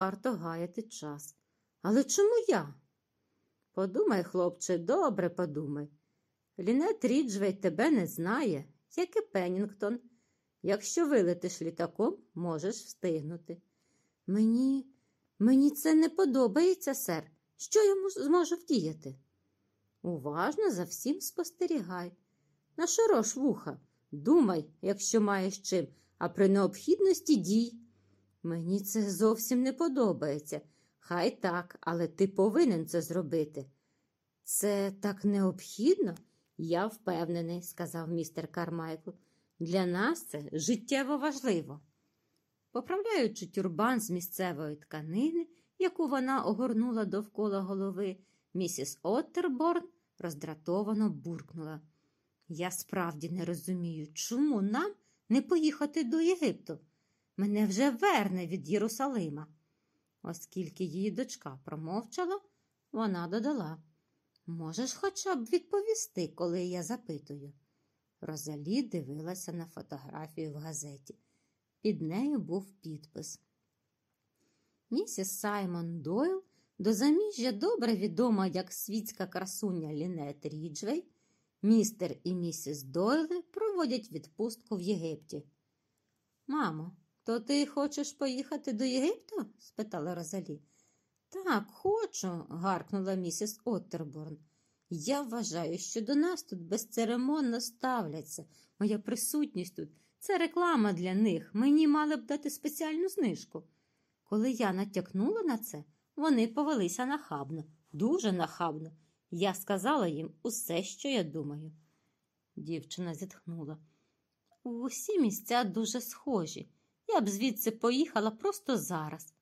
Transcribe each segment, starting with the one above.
варто гаяти час. Але чому я? Подумай, хлопче, добре подумай. Лінет Ріджвей тебе не знає, як і Пеннінгтон. Якщо вилетиш літаком, можеш встигнути. Мені, мені це не подобається, сер. Що я зможу вдіяти? Уважно за всім спостерігай. Нашорош вуха. Думай, якщо маєш чим, а при необхідності дій. Мені це зовсім не подобається. Хай так, але ти повинен це зробити. Це так необхідно? Я впевнений, сказав містер Кармайкл. Для нас це життєво важливо. Поправляючи тюрбан з місцевої тканини, яку вона огорнула довкола голови, місіс Оттерборн роздратовано буркнула. Я справді не розумію, чому нам не поїхати до Єгипту. Мене вже верне від Єрусалима. Оскільки її дочка промовчала, вона додала Можеш хоча б відповісти, коли я запитую. Розалі дивилася на фотографію в газеті. Під нею був підпис. Місіс Саймон Дойл, до заміжжя добре відома як світська красуня Лінет Ріджвей, містер і місіс Дойли проводять відпустку в Єгипті. Мамо, то ти хочеш поїхати до Єгипту? спитала Розалі. Так, хочу, гаркнула місіс Оттерборн. Я вважаю, що до нас тут безцеремонно ставляться. Моя присутність тут це реклама для них. Мені мали б дати спеціальну знижку. Коли я натякнула на це, вони повелися нахабно, дуже нахабно. Я сказала їм усе, що я думаю. Дівчина зітхнула. Усі місця дуже схожі. Я б звідси поїхала просто зараз.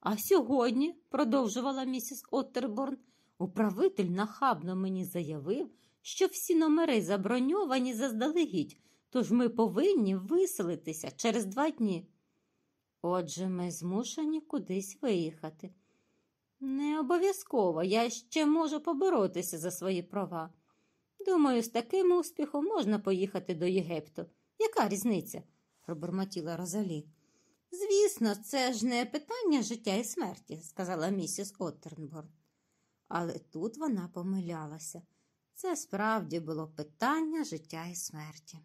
А сьогодні, продовжувала місіс Оттерборн, управитель нахабно мені заявив, що всі номери заброньовані заздалегідь, тож ми повинні виселитися через два дні. Отже, ми змушені кудись виїхати. Не обов'язково, я ще можу поборотися за свої права. Думаю, з таким успіхом можна поїхати до Єгипту. Яка різниця? Пробормотіла Розалі. Звісно, це ж не питання життя і смерті, сказала місіс Оттернборн. Але тут вона помилялася. Це справді було питання життя і смерті.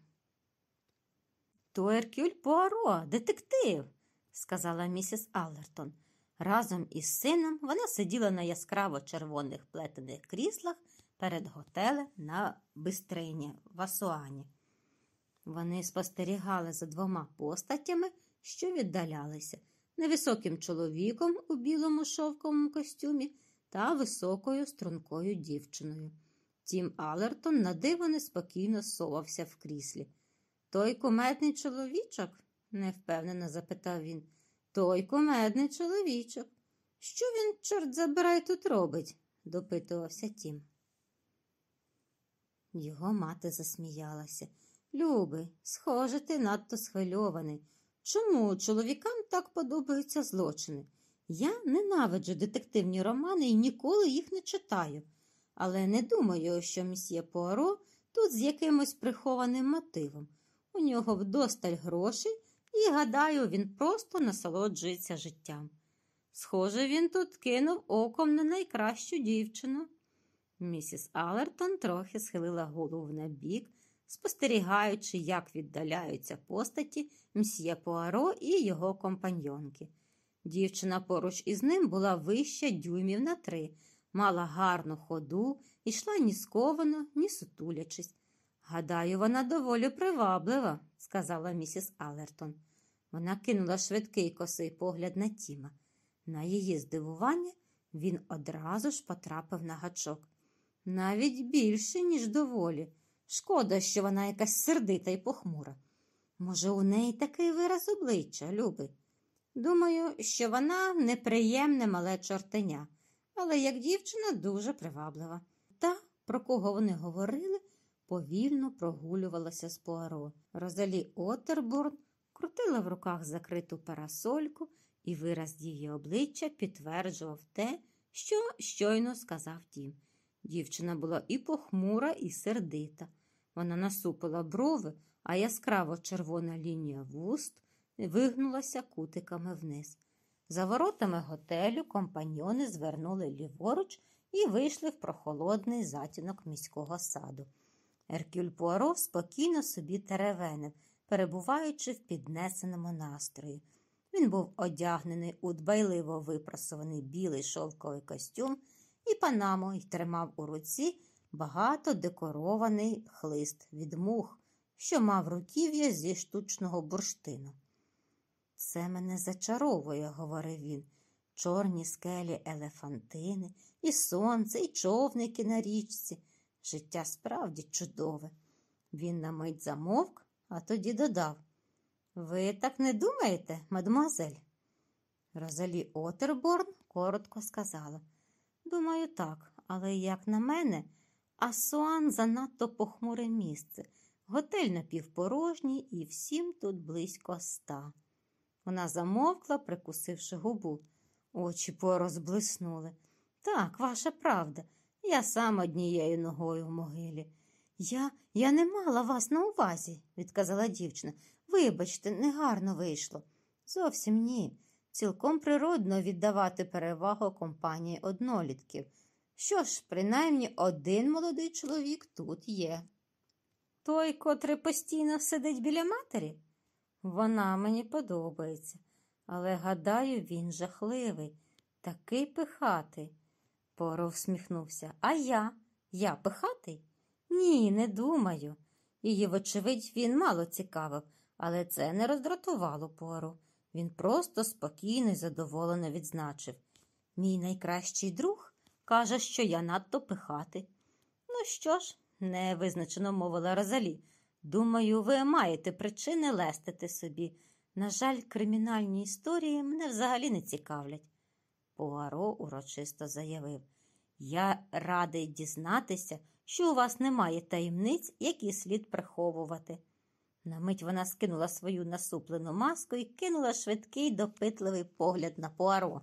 То Еркюль Пуаро, детектив, сказала місіс Аллертон. Разом із сином вона сиділа на яскраво червоних плетених кріслах перед готелем на Бистрині в Асуані. Вони спостерігали за двома постатями, що віддалялися невисоким чоловіком у білому шовковому костюмі та високою стрункою дівчиною. Тім Алертон надиво неспокійно совався в кріслі. Той кумедний чоловічок? невпевнено запитав він. Той кумедний чоловічок. Що він, чорт забирай, тут робить? допитувався Тім. Його мати засміялася. Люби, схоже, ти надто схвильований. Чому чоловікам так подобаються злочини? Я ненавиджу детективні романи і ніколи їх не читаю, але не думаю, що мсьє Пуаро тут з якимось прихованим мотивом. У нього вдосталь грошей, і, гадаю, він просто насолоджується життям. Схоже, він тут кинув оком на найкращу дівчину. Місіс Алертон трохи схилила голову на бік, спостерігаючи, як віддаляються постаті мсьє Пуаро і його компаньонки. Дівчина поруч із ним була вища дюймів на три, мала гарну ходу, йшла ні сковано, ні сутулячись. Гадаю, вона доволі приваблива, сказала місіс Алертон. Вона кинула швидкий косий погляд на Тіма. На її здивування він одразу ж потрапив на гачок. Навіть більше, ніж доволі. Шкода, що вона якась сердита і похмура. Може, у неї такий вираз обличчя, Люби? Думаю, що вона неприємне мале чортеня, але як дівчина дуже приваблива. Та, про кого вони говорили, повільно прогулювалася з Пуаро. Розалі Оттерборн крутила в руках закриту парасольку, і вираз її обличчя підтверджував те, що щойно сказав Тім. Дівчина була і похмура, і сердита. Вона насупила брови, а яскраво червона лінія вуст вигнулася кутиками вниз. За воротами готелю компаньони звернули ліворуч і вийшли в прохолодний затінок міського саду. Еркюль Пуаро спокійно собі теревенив, перебуваючи в піднесеному настрої. Він був одягнений у дбайливо випрасований білий шовковий костюм і панаму й тримав у руці багато декорований хлист від мух, що мав руків'я зі штучного бурштину. Це мене зачаровує, говорив він. Чорні скелі елефантини, і сонце, і човники на річці. Життя справді чудове. Він на мить замовк, а тоді додав Ви так не думаєте, мадемуазель?» Розалі Отерборн коротко сказала Думаю, так, але як на мене, Асуан занадто похмуре місце. Готель напівпорожній і всім тут близько ста. Вона замовкла, прикусивши губу. Очі порозблиснули. Так, ваша правда, я сам однією ногою в могилі. Я я не мала вас на увазі, відказала дівчина. Вибачте, негарно вийшло. Зовсім ні. Цілком природно віддавати перевагу компанії однолітків. Що ж, принаймні один молодий чоловік тут є. Той, котрий постійно сидить біля матері? Вона мені подобається, але, гадаю, він жахливий, такий пихатий. Поро всміхнувся. А я? Я пихатий? Ні, не думаю. Її, вочевидь, він мало цікавив, але це не роздратувало пору. Він просто спокійно і задоволено відзначив. Мій найкращий друг каже, що я надто пихатий. Ну що ж, невизначено мовила Розалі. Думаю, ви маєте причини лестити собі. На жаль, кримінальні історії мене взагалі не цікавлять. Пуаро урочисто заявив. Я радий дізнатися, що у вас немає таємниць, які слід приховувати. На мить вона скинула свою насуплену маску і кинула швидкий, допитливий погляд на Пуаро.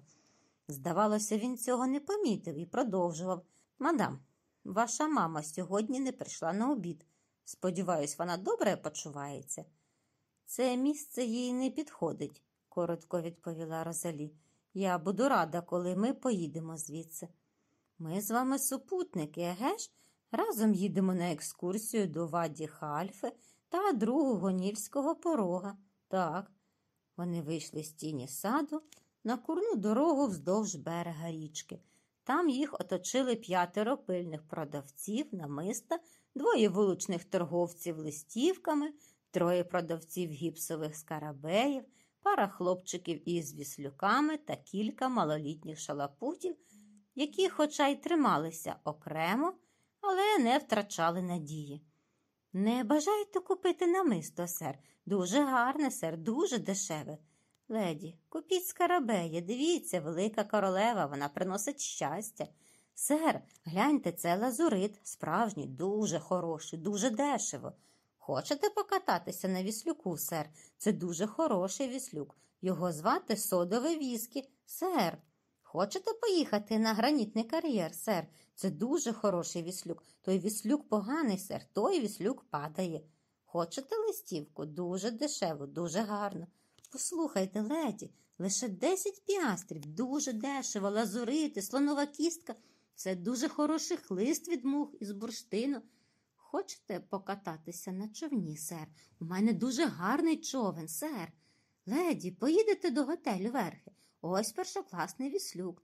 Здавалося, він цього не помітив і продовжував. Мадам, ваша мама сьогодні не прийшла на обід. Сподіваюсь, вона добре почувається. Це місце їй не підходить, коротко відповіла Розалі. Я буду рада, коли ми поїдемо звідси. Ми з вами супутники, еге ж? Разом їдемо на екскурсію до Ваді Хальфи та другого нільського порога. Так, вони вийшли з тіні саду на курну дорогу вздовж берега річки. Там їх оточили п'ятеро пильних продавців намиста, двоє вуличних торговців листівками, троє продавців гіпсових скарабеїв, пара хлопчиків із віслюками та кілька малолітніх шалапутів, які, хоча й трималися окремо, але не втрачали надії. Не бажаєте купити намисто, сер. Дуже гарне, сер, дуже дешеве. Леді, купіть скарабеї, дивіться, велика королева, вона приносить щастя. Сер, гляньте, це лазурит, справжній, дуже хороший, дуже дешево. Хочете покататися на віслюку, сер? Це дуже хороший віслюк. Його звати содове віскі, сер. Хочете поїхати на гранітний кар'єр, сер? Це дуже хороший віслюк. Той віслюк поганий, сер, той віслюк падає. Хочете листівку? Дуже дешево, дуже гарно. Послухайте, леді, лише десять піастрів, дуже дешево, лазурити, слонова кістка. Це дуже хороший хлист від мух із бурштину. Хочете покататися на човні, сер? У мене дуже гарний човен, сер. Леді, поїдете до готелю верхи. Ось першокласний віслюк.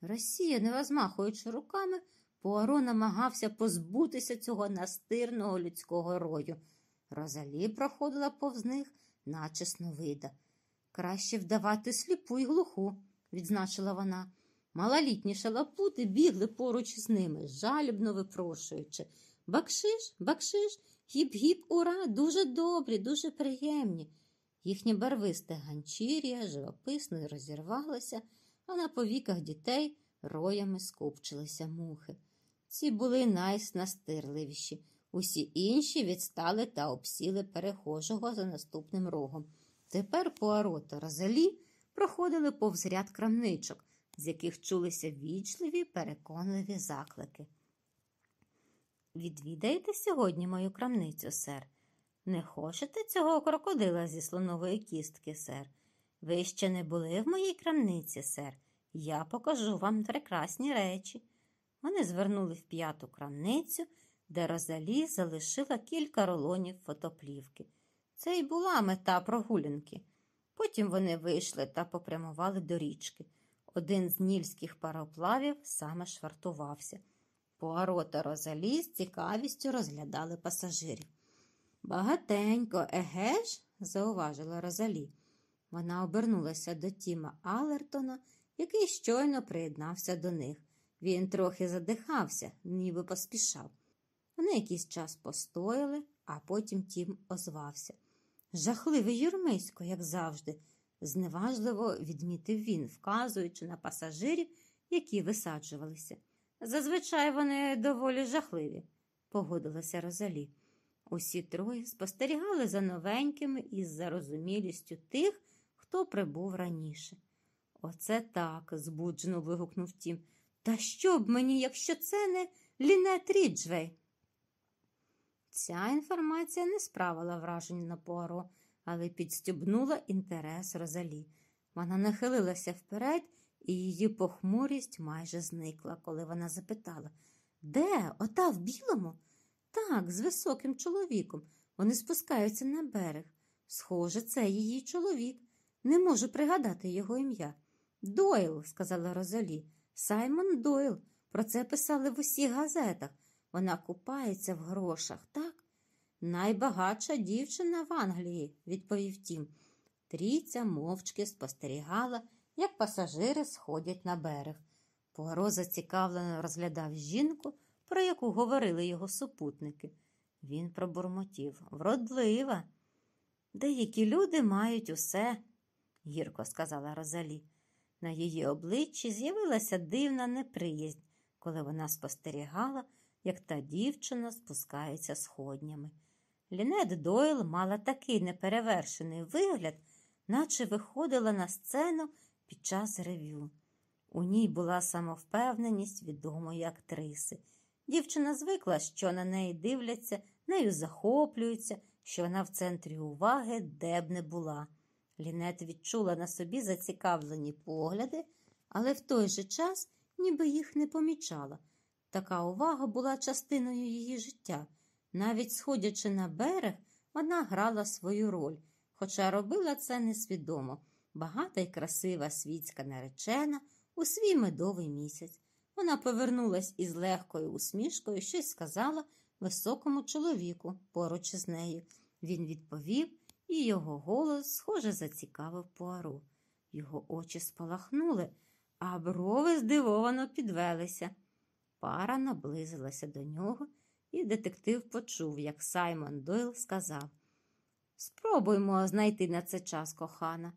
Росія, не розмахуючи руками, Пуаро намагався позбутися цього настирного людського рою. Розалі проходила повз них, наче сновида. Краще вдавати сліпу й глуху, відзначила вона. Малолітні шалапути бігли поруч з ними, жалібно випрошуючи. Бакшиш, бакшиш, гіп-гіп, ура, дуже добрі, дуже приємні. Їхнє барвисте ганчір'я живописно розірвалося, а на повіках дітей роями скупчилися мухи. Ці були найснастирливіші. Усі інші відстали та обсіли перехожого за наступним рогом. Тепер Пуаро та Розалі проходили повз ряд крамничок, з яких чулися вічливі, переконливі заклики. Відвідаєте сьогодні мою крамницю, сер? Не хочете цього крокодила зі слонової кістки, сер? Ви ще не були в моїй крамниці, сер. Я покажу вам прекрасні речі. Вони звернули в п'яту крамницю, де Розалі залишила кілька рулонів фотоплівки. Це й була мета прогулянки. Потім вони вийшли та попрямували до річки. Один з нільських пароплавів саме швартувався. Пуаро та Розалі з цікавістю розглядали пасажирів. Багатенько, еге ж? зауважила Розалі. Вона обернулася до Тіма Алертона, який щойно приєднався до них. Він трохи задихався, ніби поспішав. Вони якийсь час постояли, а потім Тім озвався. Жахливий юрмисько, як завжди, зневажливо відмітив він, вказуючи на пасажирів, які висаджувалися. Зазвичай вони доволі жахливі, погодилася Розалі. Усі троє спостерігали за новенькими із зарозумілістю тих, хто прибув раніше. Оце так, збуджено вигукнув Тім. Та щоб мені, якщо це не Лінет Ріджвей? Ця інформація не справила враження на Пуаро, але підстьобнула інтерес Розалі. Вона нахилилася вперед, і її похмурість майже зникла, коли вона запитала Де? Ота в білому? Так, з високим чоловіком. Вони спускаються на берег. Схоже, це її чоловік. Не можу пригадати його ім'я. Дойл, сказала Розалі. Саймон Дойл. Про це писали в усіх газетах. Вона купається в грошах, так? Найбагатша дівчина в Англії, відповів Тім. Трійця мовчки спостерігала, як пасажири сходять на берег. Пуаро зацікавлено розглядав жінку, про яку говорили його супутники. Він пробурмотів вродлива. Деякі люди мають усе, гірко сказала Розалі. На її обличчі з'явилася дивна неприязнь, коли вона спостерігала, як та дівчина спускається сходнями. Лінет Дойл мала такий неперевершений вигляд, наче виходила на сцену під час ревю. У ній була самовпевненість відомої актриси. Дівчина звикла, що на неї дивляться, нею захоплюються, що вона в центрі уваги де б не була. Лінет відчула на собі зацікавлені погляди, але в той же час ніби їх не помічала. Така увага була частиною її життя. Навіть сходячи на берег, вона грала свою роль, хоча робила це несвідомо. Багата й красива світська наречена у свій медовий місяць. Вона повернулась із легкою усмішкою, щось сказала високому чоловіку поруч із нею. Він відповів, і його голос, схоже, зацікавив Пуаро. Його очі спалахнули, а брови здивовано підвелися. Пара наблизилася до нього, і детектив почув, як Саймон Дойл сказав Спробуймо знайти на це час кохана.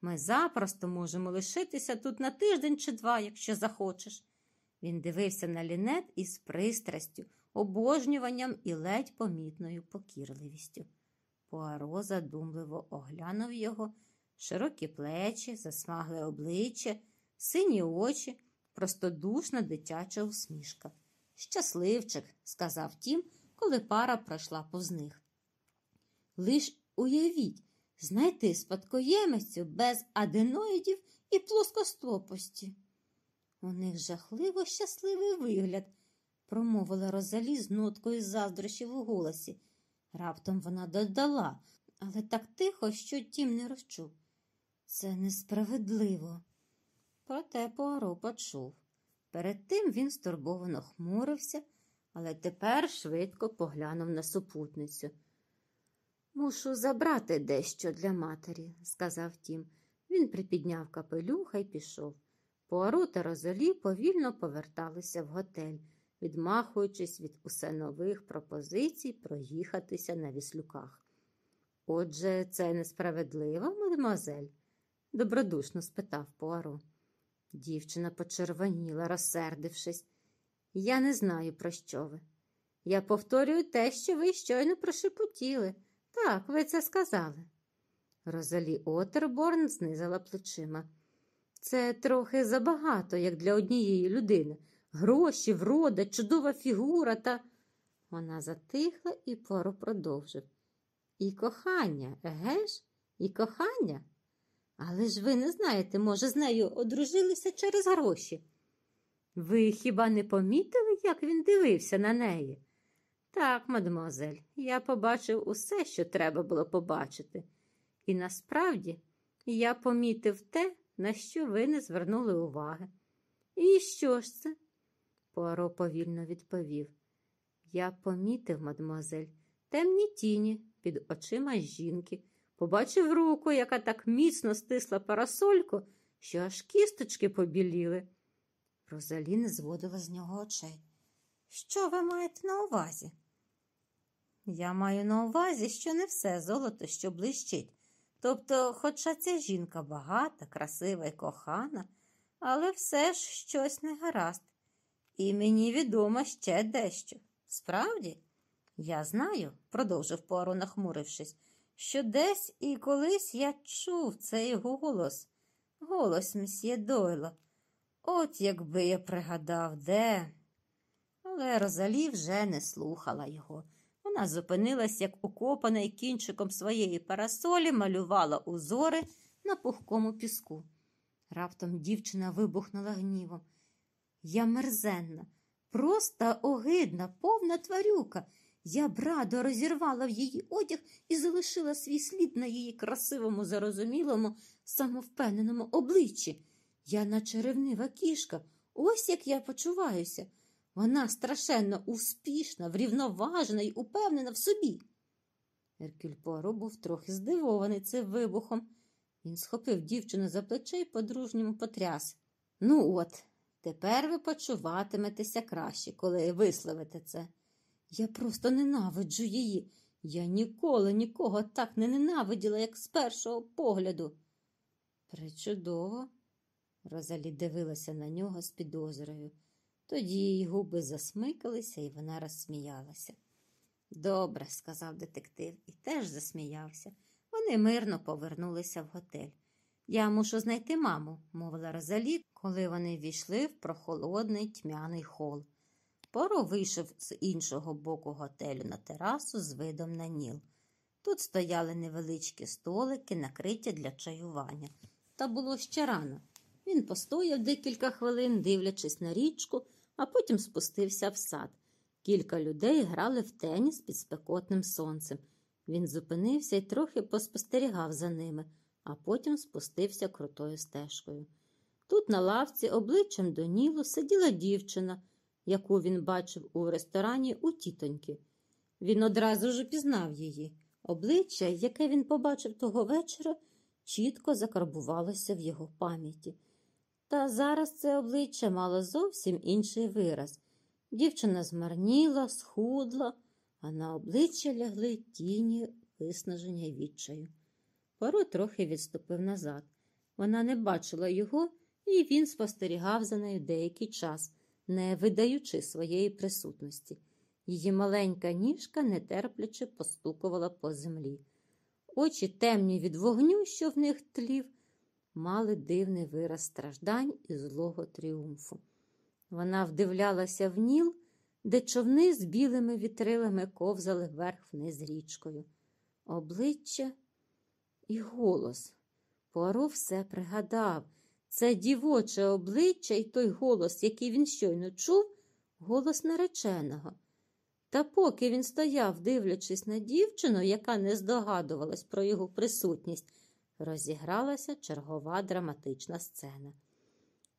Ми запросто можемо лишитися тут на тиждень чи два, якщо захочеш. Він дивився на лінет із пристрастю, обожнюванням і ледь помітною покірливістю. Пуаро задумливо оглянув його, широкі плечі, засмагле обличчя, сині очі, простодушна дитяча усмішка. Щасливчик, сказав тім, коли пара пройшла повз них. Лиш уявіть, знайти спадкоємицю без аденоїдів і плоскостопості. У них жахливо щасливий вигляд, промовила Розалі з ноткою заздрощів у голосі. Раптом вона додала, але так тихо, що тім не розчув. Це несправедливо. Проте Пуаро почув. Перед тим він стурбовано хмурився, але тепер швидко поглянув на супутницю. Мушу забрати дещо для матері, сказав тім. Він припідняв капелюха і пішов. Пуаро та Розалі повільно поверталися в готель, відмахуючись від усе нових пропозицій проїхатися на віслюках. Отже, це несправедливо, мадемуазель?» – добродушно спитав Пуаро. Дівчина почервоніла, розсердившись. Я не знаю, про що ви. Я повторюю те, що ви щойно прошепотіли. Так, ви це сказали. Розалі Отерборн знизила плечима. Це трохи забагато, як для однієї людини. Гроші, врода, чудова фігура та. Вона затихла і пору продовжив. І кохання, еге ж? І кохання? Але ж ви не знаєте, може, з нею одружилися через гроші. Ви хіба не помітили, як він дивився на неї? Так, мадемуазель, я побачив усе, що треба було побачити. І насправді я помітив те, на що ви не звернули уваги. І що ж це? Пуаро повільно відповів. Я помітив, мадемуазель, темні тіні під очима жінки, побачив руку, яка так міцно стисла парасольку, що аж кісточки побіліли. Розалі не зводила з нього очей. Що ви маєте на увазі? Я маю на увазі, що не все золото, що блищить. Тобто, хоча ця жінка багата, красива і кохана, але все ж щось не гаразд. І мені відомо ще дещо. Справді, я знаю, продовжив Пуаро, нахмурившись, що десь і колись я чув цей голос, голос месьє Дойла. От якби я пригадав, де. Але Розалі вже не слухала його. Вона зупинилась, як укопана і кінчиком своєї парасолі малювала узори на пухкому піску. Раптом дівчина вибухнула гнівом. Я мерзенна, просто огидна, повна тварюка. Я б радо розірвала в її одяг і залишила свій слід на її красивому, зарозумілому, самовпевненому обличчі. Я наче ревнива кішка, ось як я почуваюся. Вона страшенно успішна, врівноважена і упевнена в собі. Еркюль Пуаро був трохи здивований цим вибухом. Він схопив дівчину за плече і по-дружньому потряс. Ну от, тепер ви почуватиметеся краще, коли висловите це. Я просто ненавиджу її. Я ніколи нікого так не ненавиділа, як з першого погляду. Причудово. Розалі дивилася на нього з підозрою. Тоді її губи засмикалися, і вона розсміялася. Добре, сказав детектив і теж засміявся. Вони мирно повернулися в готель. Я мушу знайти маму, мовила Розалі, коли вони війшли в прохолодний тьмяний хол. Поро вийшов з іншого боку готелю на терасу з видом на ніл. Тут стояли невеличкі столики, накриті для чаювання. Та було ще рано. Він постояв декілька хвилин, дивлячись на річку, а потім спустився в сад. Кілька людей грали в теніс під спекотним сонцем. Він зупинився і трохи поспостерігав за ними, а потім спустився крутою стежкою. Тут на лавці обличчям до Нілу сиділа дівчина, яку він бачив у ресторані у тітоньки. Він одразу ж пізнав її. Обличчя, яке він побачив того вечора, чітко закарбувалося в його пам'яті. Та зараз це обличчя мало зовсім інший вираз. Дівчина змарніла, схудла, а на обличчя лягли тіні виснаження відчаю. Поро трохи відступив назад. Вона не бачила його, і він спостерігав за нею деякий час, не видаючи своєї присутності. Її маленька ніжка нетерпляче постукувала по землі. Очі темні від вогню, що в них тлів, мали дивний вираз страждань і злого тріумфу. Вона вдивлялася в ніл, де човни з білими вітрилами ковзали вверх вниз річкою. Обличчя і голос. Пуаро все пригадав. Це дівоче обличчя і той голос, який він щойно чув, голос нареченого. Та поки він стояв, дивлячись на дівчину, яка не здогадувалась про його присутність, розігралася чергова драматична сцена.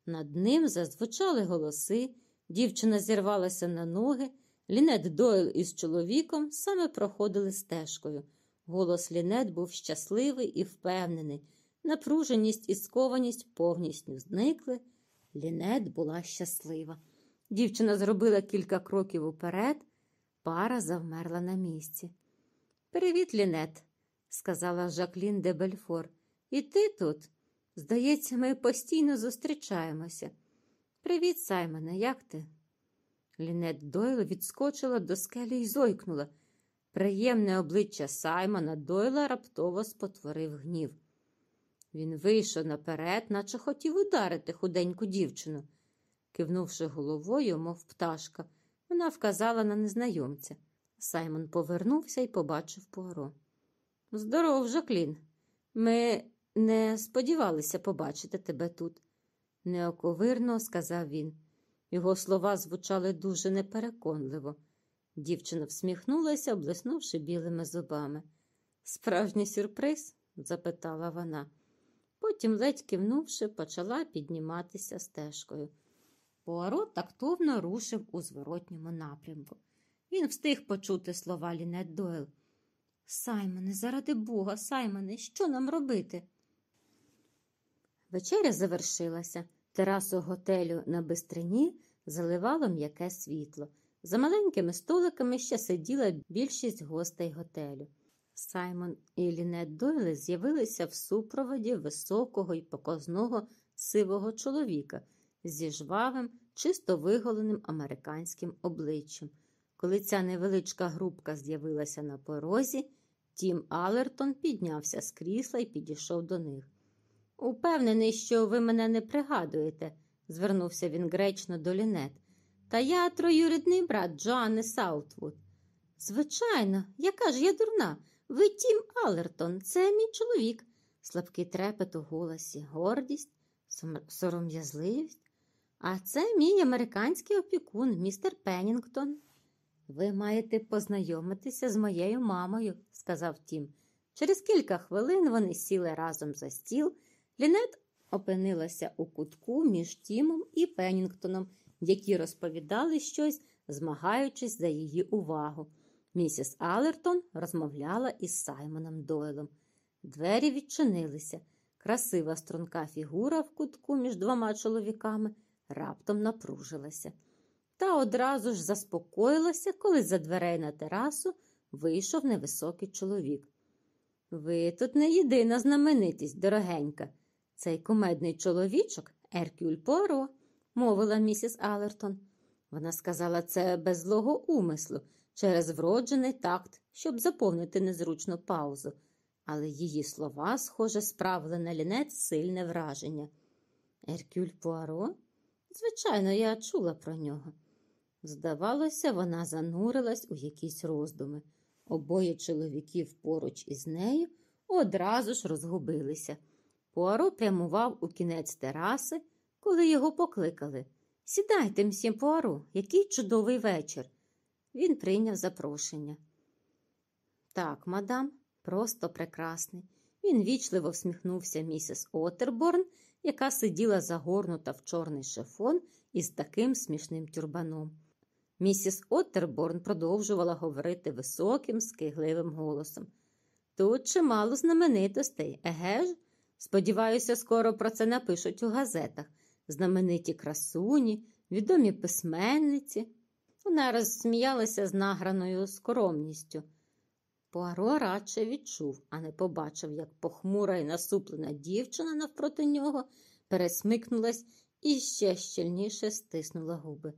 Над ним зазвучали голоси, дівчина зірвалася на ноги, Лінет Дойл із чоловіком саме проходили стежкою. Голос Лінет був щасливий і впевнений. Напруженість і скованість повністю зникли. Лінет була щаслива. Дівчина зробила кілька кроків уперед, пара завмерла на місці. Привіт, Лінет, сказала Жаклін де Бельфор. І ти тут? Здається, ми постійно зустрічаємося. Привіт, Саймоне, як ти? Лінет Дойл відскочила до скелі й зойкнула. Приємне обличчя Саймона Дойла раптово спотворив гнів. Він вийшов наперед, наче хотів ударити худеньку дівчину. Кивнувши головою, мов пташка, вона вказала на незнайомця. Саймон повернувся і побачив Пуаро. Здоров, Жаклін. Ми не сподівалися побачити тебе тут, неоковирно сказав він. Його слова звучали дуже непереконливо. Дівчина всміхнулася, блиснувши білими зубами. Справжній сюрприз? запитала вона. Потім, ледь кивнувши, почала підніматися стежкою. Пуаро тактовно рушив у зворотньому напрямку. Він встиг почути слова Лінет Дойл. Саймоне, заради Бога, Саймоне, що нам робити? Вечеря завершилася. Терасу готелю на бистрині заливало м'яке світло. За маленькими столиками ще сиділа більшість гостей готелю. Саймон і Лінет Дойли з'явилися в супроводі високого і показного сивого чоловіка зі жвавим, чисто виголеним американським обличчям. Коли ця невеличка групка з'явилася на порозі, Тім Алертон піднявся з крісла і підійшов до них. Упевнений, що ви мене не пригадуєте, звернувся він гречно до Лінет. Та я троюрідний брат Джоанни Саутвуд. Звичайно, яка ж я дурна. Ви Тім Алертон, це мій чоловік. Слабкий трепет у голосі, гордість, сором'язливість. А це мій американський опікун, містер Пеннінгтон. Ви маєте познайомитися з моєю мамою, сказав Тім. Через кілька хвилин вони сіли разом за стіл. Лінет опинилася у кутку між Тімом і Пеннінгтоном, які розповідали щось, змагаючись за її увагу. Місіс Алертон розмовляла із Саймоном Дойлом. Двері відчинилися. Красива струнка фігура в кутку між двома чоловіками раптом напружилася. Та одразу ж заспокоїлася, коли за дверей на терасу вийшов невисокий чоловік. Ви тут не єдина знаменитість, дорогенька. Цей кумедний чоловічок Еркюль Поро, мовила місіс Алертон. Вона сказала це без злого умислу, через вроджений такт, щоб заповнити незручну паузу, але її слова, схоже, справили на лінець сильне враження. Еркюль Пуаро? Звичайно, я чула про нього. Здавалося, вона занурилась у якісь роздуми. Обоє чоловіків поруч із нею одразу ж розгубилися. Пуаро прямував у кінець тераси, коли його покликали. Сідайте, мсьє Пуаро, який чудовий вечір. Він прийняв запрошення. Так, мадам, просто прекрасний. Він вічливо всміхнувся місіс Отерборн, яка сиділа загорнута в чорний шифон із таким смішним тюрбаном. Місіс Оттерборн продовжувала говорити високим, скигливим голосом. Тут чимало знаменитостей, еге ж? Сподіваюся, скоро про це напишуть у газетах. Знамениті красуні, відомі письменниці. Вона розсміялася з награною скромністю. Пуаро радше відчув, а не побачив, як похмура і насуплена дівчина навпроти нього пересмикнулась і ще щільніше стиснула губи.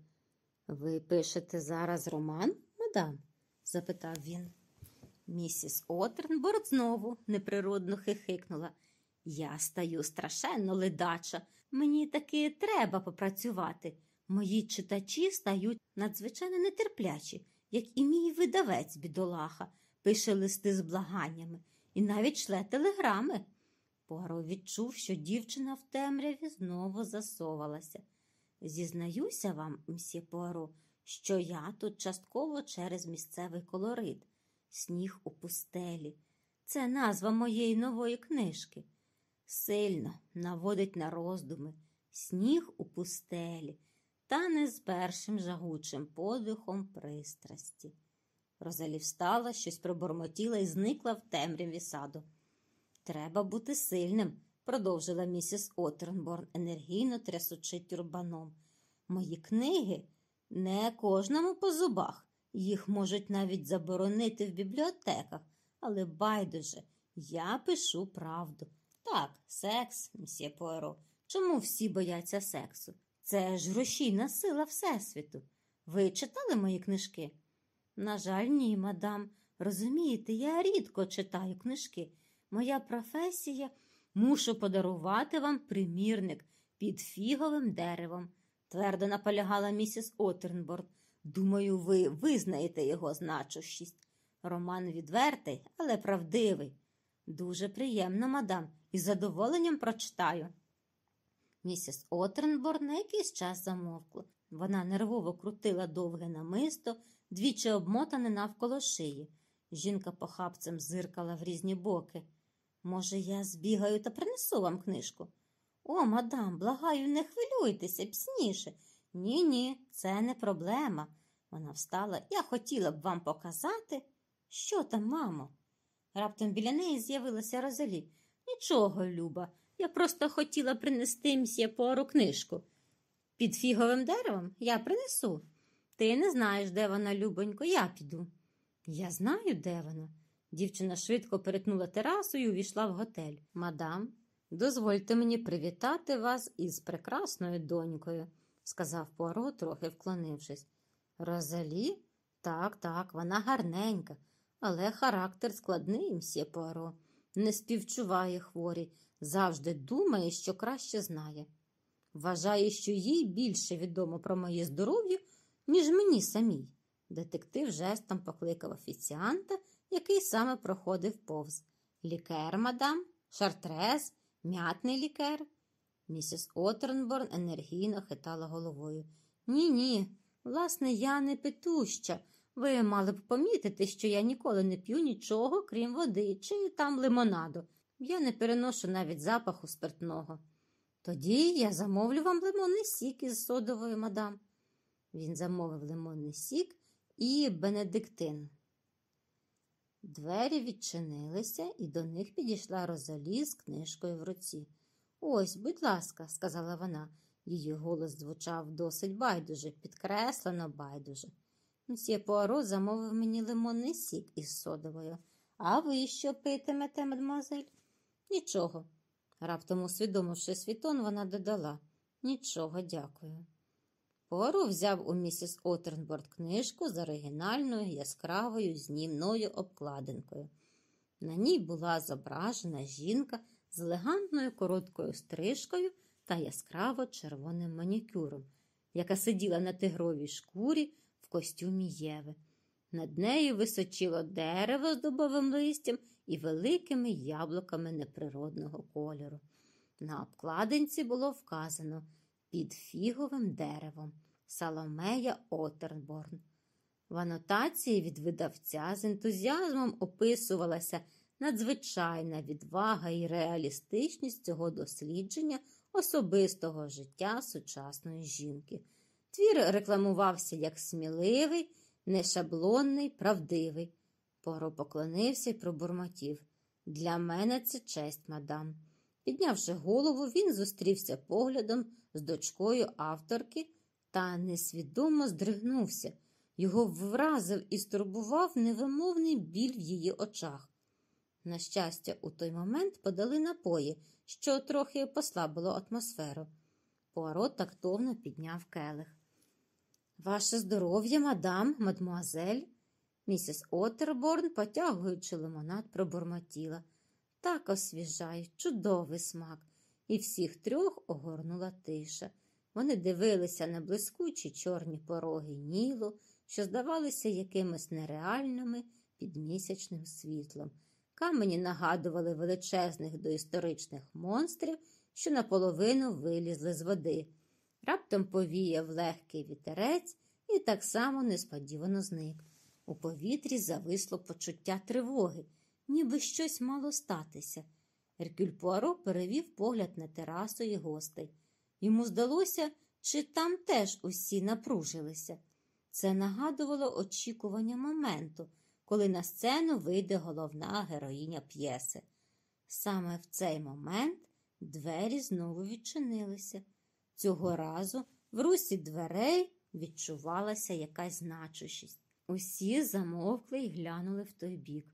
Ви пишете зараз роман, мадам? запитав він. Місіс Отернборд знову неприродно хихикнула. Я стаю страшенно ледача. Мені таки треба попрацювати. Мої читачі стають надзвичайно нетерплячі, як і мій видавець, бідолаха, пише листи з благаннями і навіть шле телеграми. Пуаро відчув, що дівчина в темряві знову засовалася. Зізнаюся вам, мсьє Пуаро, що я тут частково через місцевий колорит, сніг у пустелі. Це назва моєї нової книжки. Сильно наводить на роздуми сніг у пустелі, та не з першим жагучим подихом пристрасті. Розалі встала, щось пробормотіла і зникла в темряві саду. Треба бути сильним, продовжила місіс Отернборн, енергійно трясучи тюрбаном. Мої книги не кожному по зубах. Їх можуть навіть заборонити в бібліотеках, але байдуже, я пишу правду. Так, секс, мсьє Пуаро. Чому всі бояться сексу? Це ж грошійна сила Всесвіту. Ви читали мої книжки? На жаль, ні, мадам. Розумієте, я рідко читаю книжки. Моя професія мушу подарувати вам примірник під фіговим деревом, твердо наполягала місіс Отернборд. Думаю, ви визнаєте його значущість. Роман відвертий, але правдивий. Дуже приємно, мадам. і задоволенням прочитаю. Місіс Отренборн на якийсь час замовкла. Вона нервово крутила довге намисто, двічі обмотане навколо шиї. Жінка похапцем зиркала в різні боки. Може, я збігаю та принесу вам книжку? О, мадам, благаю, не хвилюйтеся, пізніше. Ні, ні, це не проблема. Вона встала. Я хотіла б вам показати. Що там, мамо? Раптом біля неї з'явилася Розалі. Нічого, Люба. Я просто хотіла принести мсьє Пуару книжку. Під фіговим деревом я принесу. Ти не знаєш, де вона, Любонько, я піду. Я знаю, де вона. Дівчина швидко перетнула терасу і увійшла в готель. Мадам, дозвольте мені привітати вас із прекрасною донькою, сказав Пуаро, трохи вклонившись. Розалі? Так, так, вона гарненька, але характер складний, мсьє Пуаро. Не співчуває хворій, завжди думає, що краще знає. Вважає, що їй більше відомо про моє здоров'я, ніж мені самій. Детектив жестом покликав офіціанта, який саме проходив повз. Лікер, мадам, шартрез, м'ятний лікер. Місіс Отернборн енергійно хитала головою. Ні, ні, власне, я не петуща. Ви мали б помітити, що я ніколи не п'ю нічого, крім води чи там лимонаду. Я не переношу навіть запаху спиртного. Тоді я замовлю вам лимонний сік із содовою, мадам. Він замовив лимонний сік і бенедиктин. Двері відчинилися, і до них підійшла Розалі з книжкою в руці. Ось, будь ласка, сказала вона. Її голос звучав досить байдуже, підкреслено байдуже. Мсьє Пуаро замовив мені лимонний сік із содовою. А ви що питимете, мадемуазель? Нічого. Раптом, усвідомивши світон, вона додала Нічого, дякую. Пуаро взяв у місіс Отернборд книжку з оригінальною яскравою знімною обкладинкою. На ній була зображена жінка з елегантною короткою стрижкою та яскраво червоним манікюром, яка сиділа на тигровій шкурі в костюмі Єви. Над нею височило дерево з дубовим листям і великими яблуками неприродного кольору. На обкладинці було вказано під фіговим деревом Саломея Отернборн. В анотації від видавця з ентузіазмом описувалася надзвичайна відвага і реалістичність цього дослідження особистого життя сучасної жінки. Твір рекламувався як сміливий, нешаблонний, правдивий. Поро поклонився і пробурмотів. Для мене це честь, мадам. Піднявши голову, він зустрівся поглядом з дочкою авторки та несвідомо здригнувся. Його вразив і стурбував невимовний біль в її очах. На щастя, у той момент подали напої, що трохи послабило атмосферу. Пуаро тактовно підняв келих. Ваше здоров'я, мадам, мадмуазель. Місіс Отерборн, потягуючи лимонад, пробурмотіла. Так освіжає, чудовий смак. І всіх трьох огорнула тиша. Вони дивилися на блискучі чорні пороги Нілу, що здавалися якимись нереальними під місячним світлом. Камені нагадували величезних доісторичних монстрів, що наполовину вилізли з води. Раптом повіяв легкий вітерець і так само несподівано зник. У повітрі зависло почуття тривоги, ніби щось мало статися. Еркюль Пуаро перевів погляд на терасу і гостей. Йому здалося, чи там теж усі напружилися. Це нагадувало очікування моменту, коли на сцену вийде головна героїня п'єси. Саме в цей момент двері знову відчинилися. Цього разу в русі дверей відчувалася якась значущість. Усі замовкли й глянули в той бік.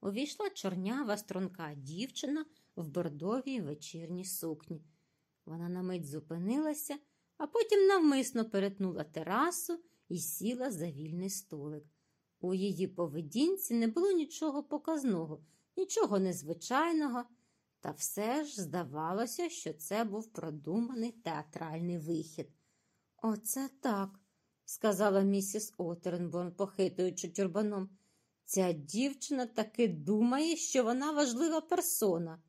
Увійшла чорнява струнка дівчина в бордовій вечірній сукні. Вона на мить зупинилася, а потім навмисно перетнула терасу і сіла за вільний столик. У її поведінці не було нічого показного, нічого незвичайного, та все ж здавалося, що це був продуманий театральний вихід. Оце так, сказала місіс Отернборн, похитуючи тюрбаном. Ця дівчина таки думає, що вона важлива персона.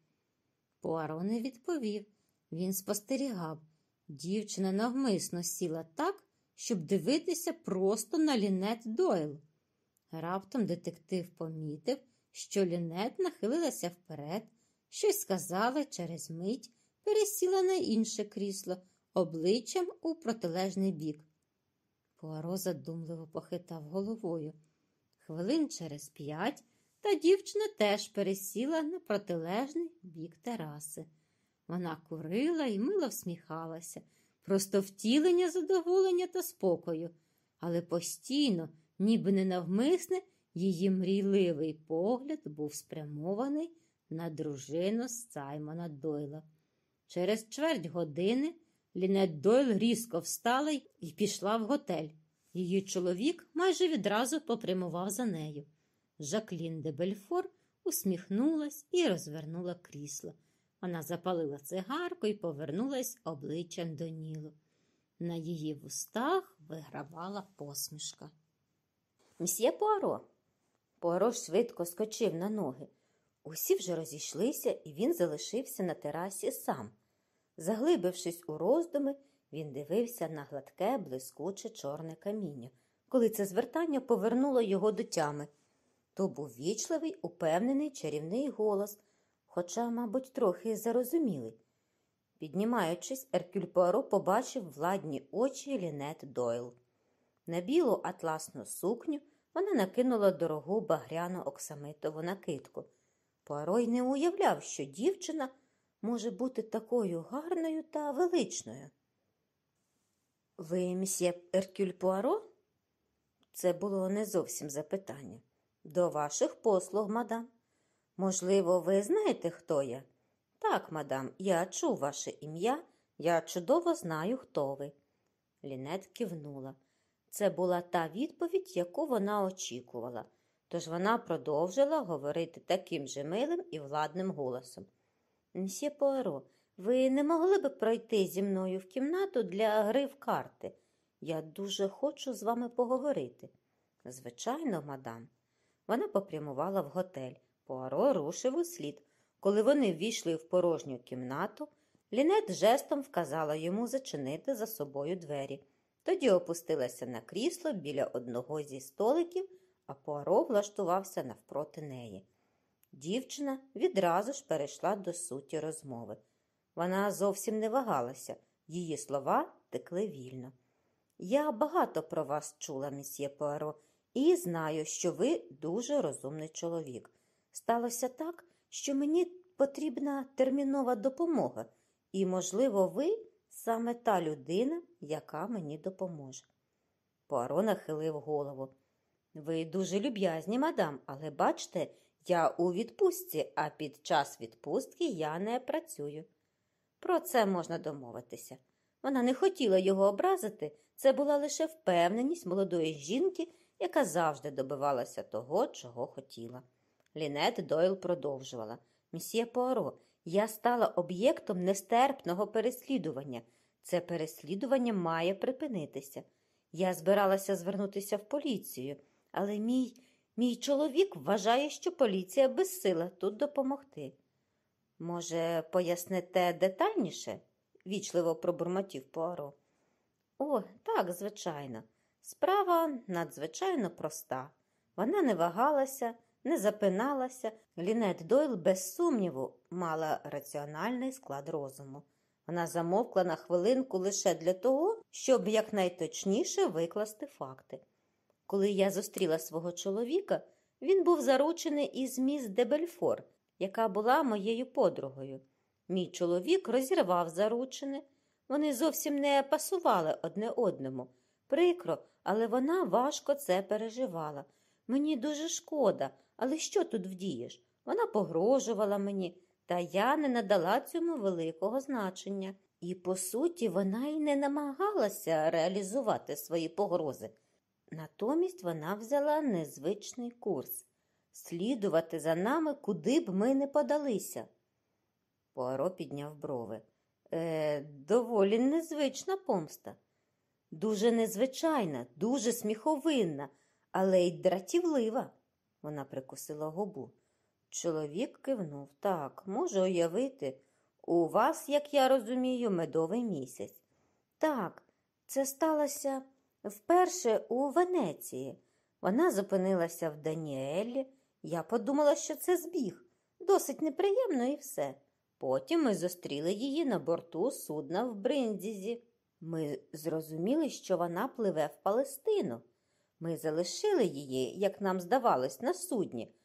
Пуаро не відповів. Він спостерігав. Дівчина навмисно сіла так, щоб дивитися просто на Лінет Дойл. Раптом детектив помітив, що Лінет нахилилася вперед, щось сказала через мить, пересіла на інше крісло, обличчям у протилежний бік. Пуаро задумливо похитав головою. Хвилин через п'ять та дівчина теж пересіла на протилежний бік тераси. Вона курила і мило всміхалася, просто втілення задоволення та спокою, але постійно, ніби ненавмисне, її мрійливий погляд був спрямований на дружину Саймона Дойла. Через чверть години Лінет Дойл різко встала і пішла в готель. Її чоловік майже відразу попрямував за нею. Жаклін де Бельфор усміхнулась і розвернула крісло. Вона запалила цигарку і повернулась обличчям до Нілу. На її вустах вигравала посмішка. Мсьє Пуаро. Пуаро швидко скочив на ноги. Усі вже розійшлися, і він залишився на терасі сам. Заглибившись у роздуми, він дивився на гладке, блискуче чорне каміння, коли це звертання повернуло його до тями. То був вічливий, упевнений чарівний голос, хоча, мабуть, трохи зарозумілий. Піднімаючись, Еркюль Пуаро побачив владні очі Лінет Дойл. На білу атласну сукню вона накинула дорогу багряно оксамитову накидку. Пуаро й не уявляв, що дівчина може бути такою гарною та величною. Ви, мсьє Еркюль Пуаро? Це було не зовсім запитання. До ваших послуг, мадам. Можливо, ви знаєте, хто я? Так, мадам, я чув ваше ім'я, я чудово знаю, хто ви. Лінет кивнула. Це була та відповідь, яку вона очікувала, тож вона продовжила говорити таким же милим і владним голосом. Мсьє Пуаро, ви не могли б пройти зі мною в кімнату для гри в карти? Я дуже хочу з вами поговорити. Звичайно, мадам. Вона попрямувала в готель. Пуаро рушив у слід. Коли вони ввійшли в порожню кімнату, Лінет жестом вказала йому зачинити за собою двері. Тоді опустилася на крісло біля одного зі столиків, а Пуаро влаштувався навпроти неї. Дівчина відразу ж перейшла до суті розмови. Вона зовсім не вагалася, її слова текли вільно. Я багато про вас чула, місьє Пуаро, і знаю, що ви дуже розумний чоловік. Сталося так, що мені потрібна термінова допомога, і, можливо, ви саме та людина, яка мені допоможе. Пуаро нахилив голову. Ви дуже люб'язні, мадам, але бачте, я у відпустці, а під час відпустки я не працюю. Про це можна домовитися. Вона не хотіла його образити, це була лише впевненість молодої жінки, яка завжди добивалася того, чого хотіла. Лінет Дойл продовжувала Мсьє Пуаро, я стала об'єктом нестерпного переслідування. Це переслідування має припинитися. Я збиралася звернутися в поліцію, але мій мій чоловік вважає, що поліція безсила тут допомогти. Може, поясните детальніше? вічливо пробурмотів Пуаро. О, так, звичайно. Справа надзвичайно проста. Вона не вагалася, не запиналася. Лінет Дойл, без сумніву, мала раціональний склад розуму. Вона замовкла на хвилинку лише для того, щоб якнайточніше викласти факти. Коли я зустріла свого чоловіка, він був заручений із міс Дебельфор, яка була моєю подругою. Мій чоловік розірвав заручини. Вони зовсім не пасували одне одному. Прикро, але вона важко це переживала. Мені дуже шкода, але що тут вдієш? Вона погрожувала мені, та я не надала цьому великого значення. І, по суті, вона й не намагалася реалізувати свої погрози. Натомість вона взяла незвичний курс слідувати за нами, куди б ми не подалися. Пуаро підняв брови. Е, Доволі незвична помста. Дуже незвичайна, дуже сміховинна, але й дратівлива. Вона прикусила губу. Чоловік кивнув так, можу уявити. У вас, як я розумію, медовий місяць. Так, це сталося вперше у Венеції. Вона зупинилася в Даніелі. Я подумала, що це збіг. Досить неприємно і все. Потім ми зустріли її на борту судна в Бриндізі. Ми зрозуміли, що вона пливе в Палестину. Ми залишили її, як нам здавалось, на судні.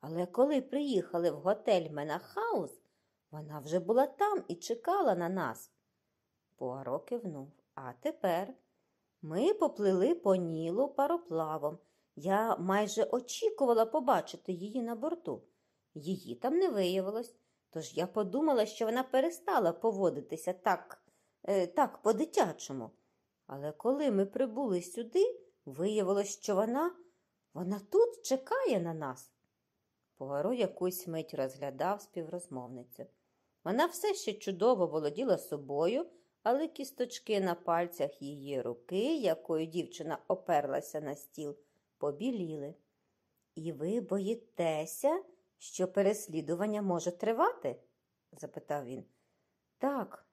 Але коли приїхали в готель Менахаус, вона вже була там і чекала на нас. Пуаро кивнув. А тепер ми поплили по Нілу пароплавом. Я майже очікувала побачити її на борту. Її там не виявилось, тож я подумала, що вона перестала поводитися так, е, так по-дитячому. Але коли ми прибули сюди, виявилось, що вона, вона тут чекає на нас. Пуаро якусь мить розглядав співрозмовницю. Вона все ще чудово володіла собою, але кісточки на пальцях її руки, якою дівчина оперлася на стіл, побіліли. І ви боїтеся, що переслідування може тривати? запитав він. Так,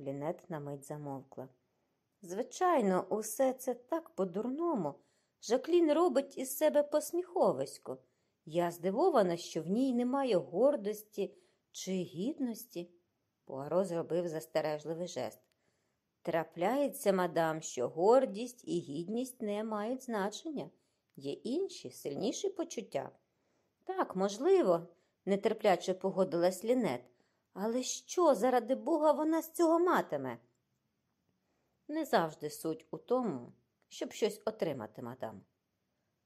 Лінет на мить замовкла. Звичайно, усе це так по-дурному. Жаклін робить із себе посміховисько. Я здивована, що в ній немає гордості чи гідності. Пуаро зробив застережливий жест. Трапляється, мадам, що гордість і гідність не мають значення. Є інші, сильніші почуття. Так, можливо, нетерпляче погодилась Лінет. Але що, заради Бога, вона з цього матиме? Не завжди суть у тому, щоб щось отримати, мадам.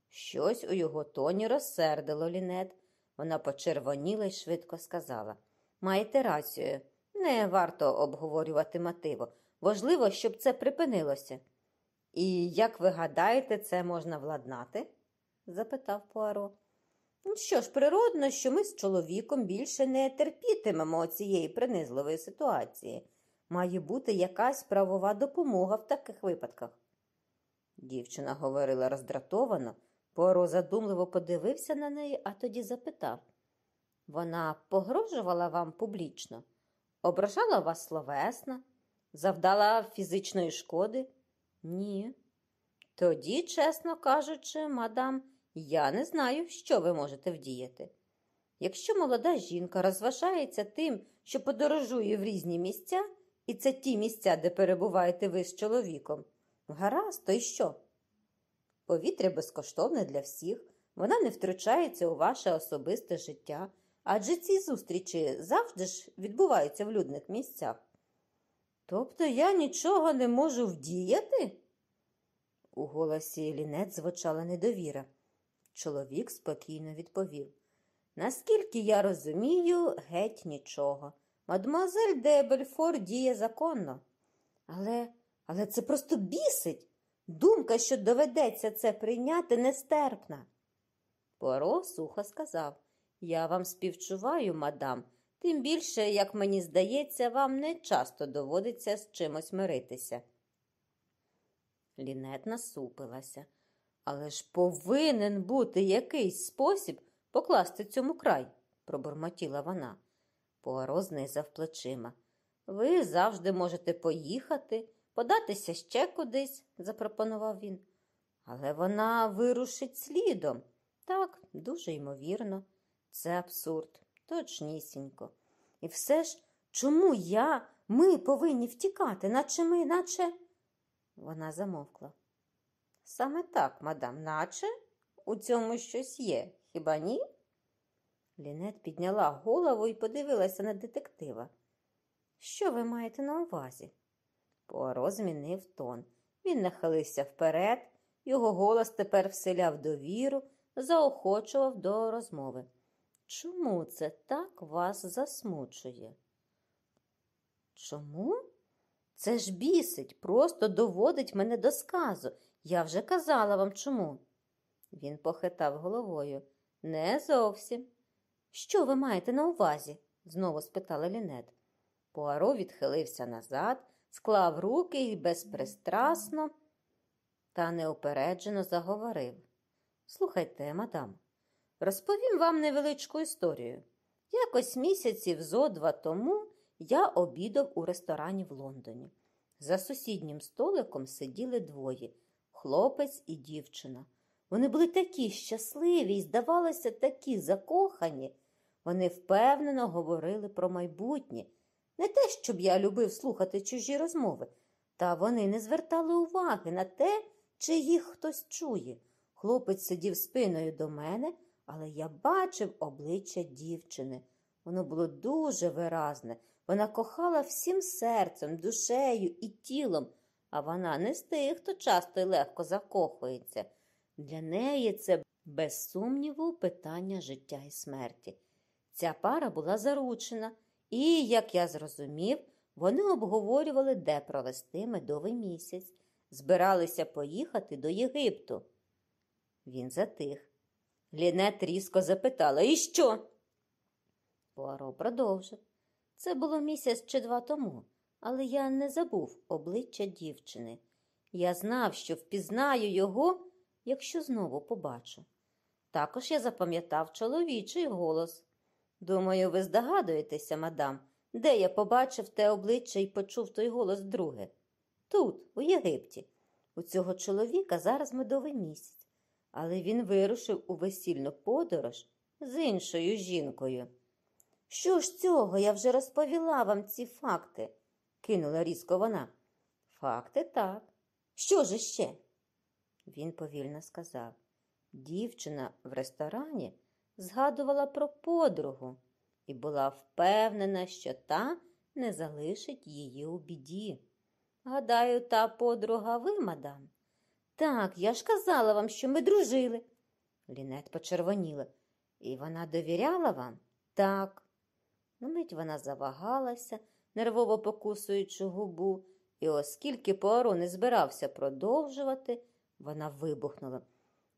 Щось у його тоні розсердило Лінет. Вона почервоніла й швидко сказала Маєте рацію, не варто обговорювати мотиво. Важливо, щоб це припинилося. І як ви гадаєте, це можна владнати? запитав Пуаро. «Ну Що ж, природно, що ми з чоловіком більше не терпітимемо цієї принизливої ситуації. Має бути якась правова допомога в таких випадках. Дівчина говорила роздратовано. Пуаро задумливо подивився на неї, а тоді запитав вона погрожувала вам публічно, ображала вас словесно, завдала фізичної шкоди? Ні. Тоді, чесно кажучи, мадам, я не знаю, що ви можете вдіяти. Якщо молода жінка розважається тим, що подорожує в різні місця, і це ті місця, де перебуваєте ви з чоловіком, гаразд, то й що? Повітря безкоштовне для всіх, вона не втручається у ваше особисте життя, адже ці зустрічі завжди ж відбуваються в людних місцях. Тобто я нічого не можу вдіяти? У голосі Лінет звучала недовіра. Чоловік спокійно відповів. Наскільки я розумію, геть нічого. Мадемуазель де Бельфор діє законно. Але, але це просто бісить. Думка, що доведеться це прийняти, нестерпна. Поро сухо сказав Я вам співчуваю, мадам, тим більше, як мені здається, вам не часто доводиться з чимось миритися. Лінет насупилася. Але ж повинен бути якийсь спосіб покласти цьому край, пробурмотіла вона. Пуаро знизав плечима. Ви завжди можете поїхати, податися ще кудись, запропонував він. Але вона вирушить слідом. Так, дуже ймовірно. Це абсурд, точнісінько. І все ж, чому я, ми повинні втікати, наче ми, наче. Вона замовкла. Саме так, мадам, наче у цьому щось є, хіба ні? Лінет підняла голову і подивилася на детектива. Що ви маєте на увазі? Пуаро змінив тон. Він нахилився вперед, його голос тепер вселяв довіру, заохочував до розмови. Чому це так вас засмучує? Чому? Це ж бісить, просто доводить мене до сказу. Я вже казала вам чому. Він похитав головою. Не зовсім. Що ви маєте на увазі? знову спитала Лінет. Пуаро відхилився назад, склав руки і безпристрасно та неупереджено заговорив. Слухайте, мадам, розповім вам невеличку історію. Якось місяців зо два тому я обідав у ресторані в Лондоні. За сусіднім столиком сиділи двоє хлопець і дівчина. Вони були такі щасливі і, здавалося, такі закохані. Вони впевнено говорили про майбутнє. Не те, щоб я любив слухати чужі розмови, та вони не звертали уваги на те, чи їх хтось чує. Хлопець сидів спиною до мене, але я бачив обличчя дівчини. Воно було дуже виразне. Вона кохала всім серцем, душею і тілом, а вона не з тих, хто часто й легко закохується. Для неї це, без сумніву, питання життя і смерті. Ця пара була заручена, і, як я зрозумів, вони обговорювали, де провести медовий місяць, збиралися поїхати до Єгипту. Він затих. Лінет різко запитала І що? Пуаро продовжив. Це було місяць чи два тому, але я не забув обличчя дівчини. Я знав, що впізнаю його, якщо знову побачу. Також я запам'ятав чоловічий голос. Думаю, ви здогадуєтеся, мадам, де я побачив те обличчя і почув той голос друге. Тут, у Єгипті. У цього чоловіка зараз медовий місяць, але він вирушив у весільну подорож з іншою жінкою. Що ж цього? Я вже розповіла вам ці факти, кинула різко вона. Факти так. Що ж ще? Він повільно сказав. Дівчина в ресторані згадувала про подругу і була впевнена, що та не залишить її у біді. Гадаю, та подруга ви, мадам. Так, я ж казала вам, що ми дружили. Лінет почервоніла. І вона довіряла вам? Так. На мить вона завагалася, нервово покусуючи губу, і оскільки Пуаро не збирався продовжувати, вона вибухнула.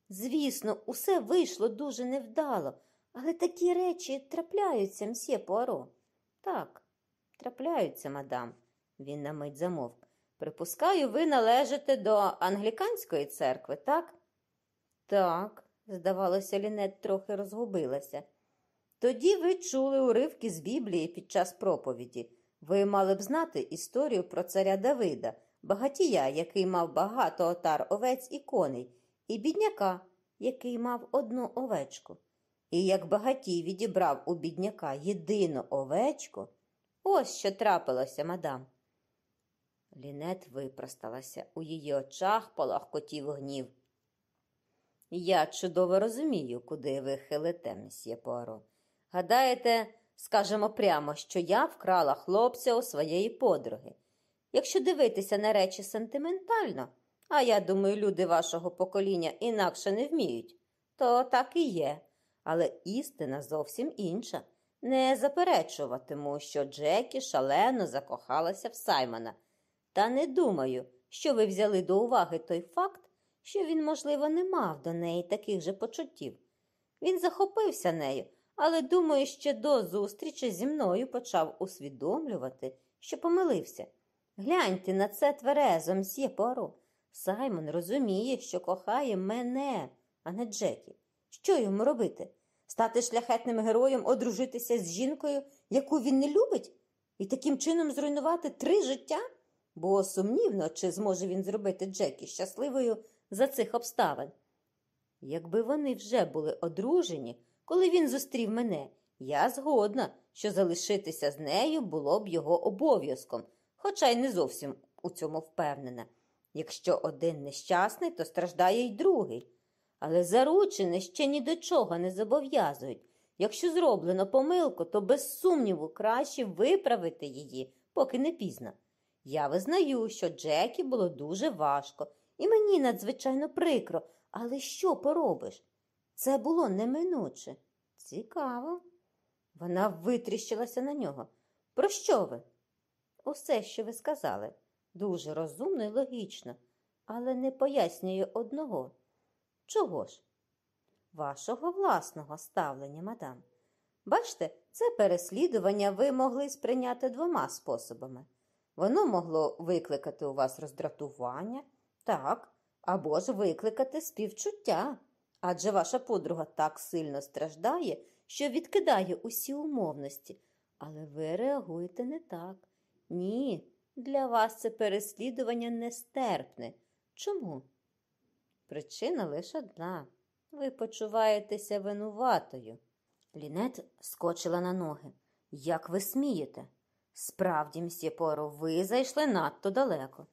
Звісно, усе вийшло дуже невдало, але такі речі трапляються, мсьє Пуаро. Так, трапляються, мадам. Він на мить замовк. Припускаю, ви належите до англіканської церкви, так? Так, здавалося, Лінет трохи розгубилася. Тоді ви чули уривки з Біблії під час проповіді. Ви мали б знати історію про царя Давида, багатія, який мав багато отар овець і коней, і бідняка, який мав одну овечку. І як багатій відібрав у бідняка єдину овечку, ось що трапилося, мадам. Лінет випросталася, у її очах полагкотів гнів. Я чудово розумію, куди ви хилите, месьє Пуаро. Гадаєте, скажемо прямо, що я вкрала хлопця у своєї подруги. Якщо дивитися на речі сентиментально, а я думаю, люди вашого покоління інакше не вміють, то так і є. Але істина зовсім інша. Не заперечуватиму, що Джекі шалено закохалася в Саймона. Та не думаю, що ви взяли до уваги той факт, що він, можливо, не мав до неї таких же почуттів. Він захопився нею, але думаю, ще до зустрічі зі мною почав усвідомлювати, що помилився. Гляньте на це тверезо, мсьє Пуаро. Саймон розуміє, що кохає мене, а не Джекі. Що йому робити? Стати шляхетним героєм, одружитися з жінкою, яку він не любить, і таким чином зруйнувати три життя? Бо сумнівно, чи зможе він зробити Джекі щасливою за цих обставин. Якби вони вже були одружені, коли він зустрів мене, я згодна, що залишитися з нею було б його обов'язком, хоча й не зовсім у цьому впевнена. Якщо один нещасний, то страждає й другий. Але заручини ще ні до чого не зобов'язують. Якщо зроблено помилку, то без сумніву краще виправити її, поки не пізно. Я визнаю, що Джекі було дуже важко, і мені надзвичайно прикро, але що поробиш? Це було неминуче. Цікаво. Вона витріщилася на нього. Про що ви? Усе, що ви сказали, дуже розумно і логічно, але не пояснює одного. Чого ж? Вашого власного ставлення, мадам. Бачте, це переслідування ви могли сприйняти двома способами. Воно могло викликати у вас роздратування, так, або ж викликати співчуття. Адже ваша подруга так сильно страждає, що відкидає усі умовності, Але ви реагуєте не так. Ні, для вас це переслідування нестерпне. Чому? Причина лише одна. Ви почуваєтеся винуватою. Лінет скочила на ноги. Як ви смієте? Справді, мсьє Поро, ви зайшли надто далеко.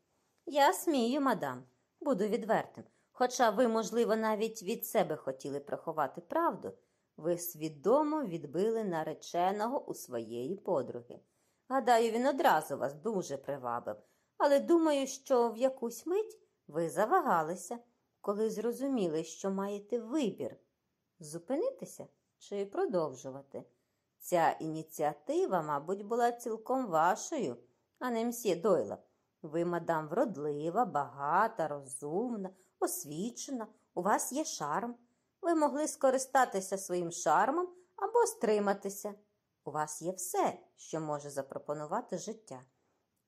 Я смію, мадам, буду відвертим. Хоча ви, можливо, навіть від себе хотіли приховати правду, ви свідомо відбили нареченого у своєї подруги. Гадаю, він одразу вас дуже привабив, але думаю, що в якусь мить ви завагалися, коли зрозуміли, що маєте вибір зупинитися чи продовжувати. Ця ініціатива, мабуть, була цілком вашою, а не мсьє Дойла. Ви, мадам, вродлива, багата, розумна, освічена, у вас є шарм. Ви могли скористатися своїм шармом або стриматися. У вас є все, що може запропонувати життя.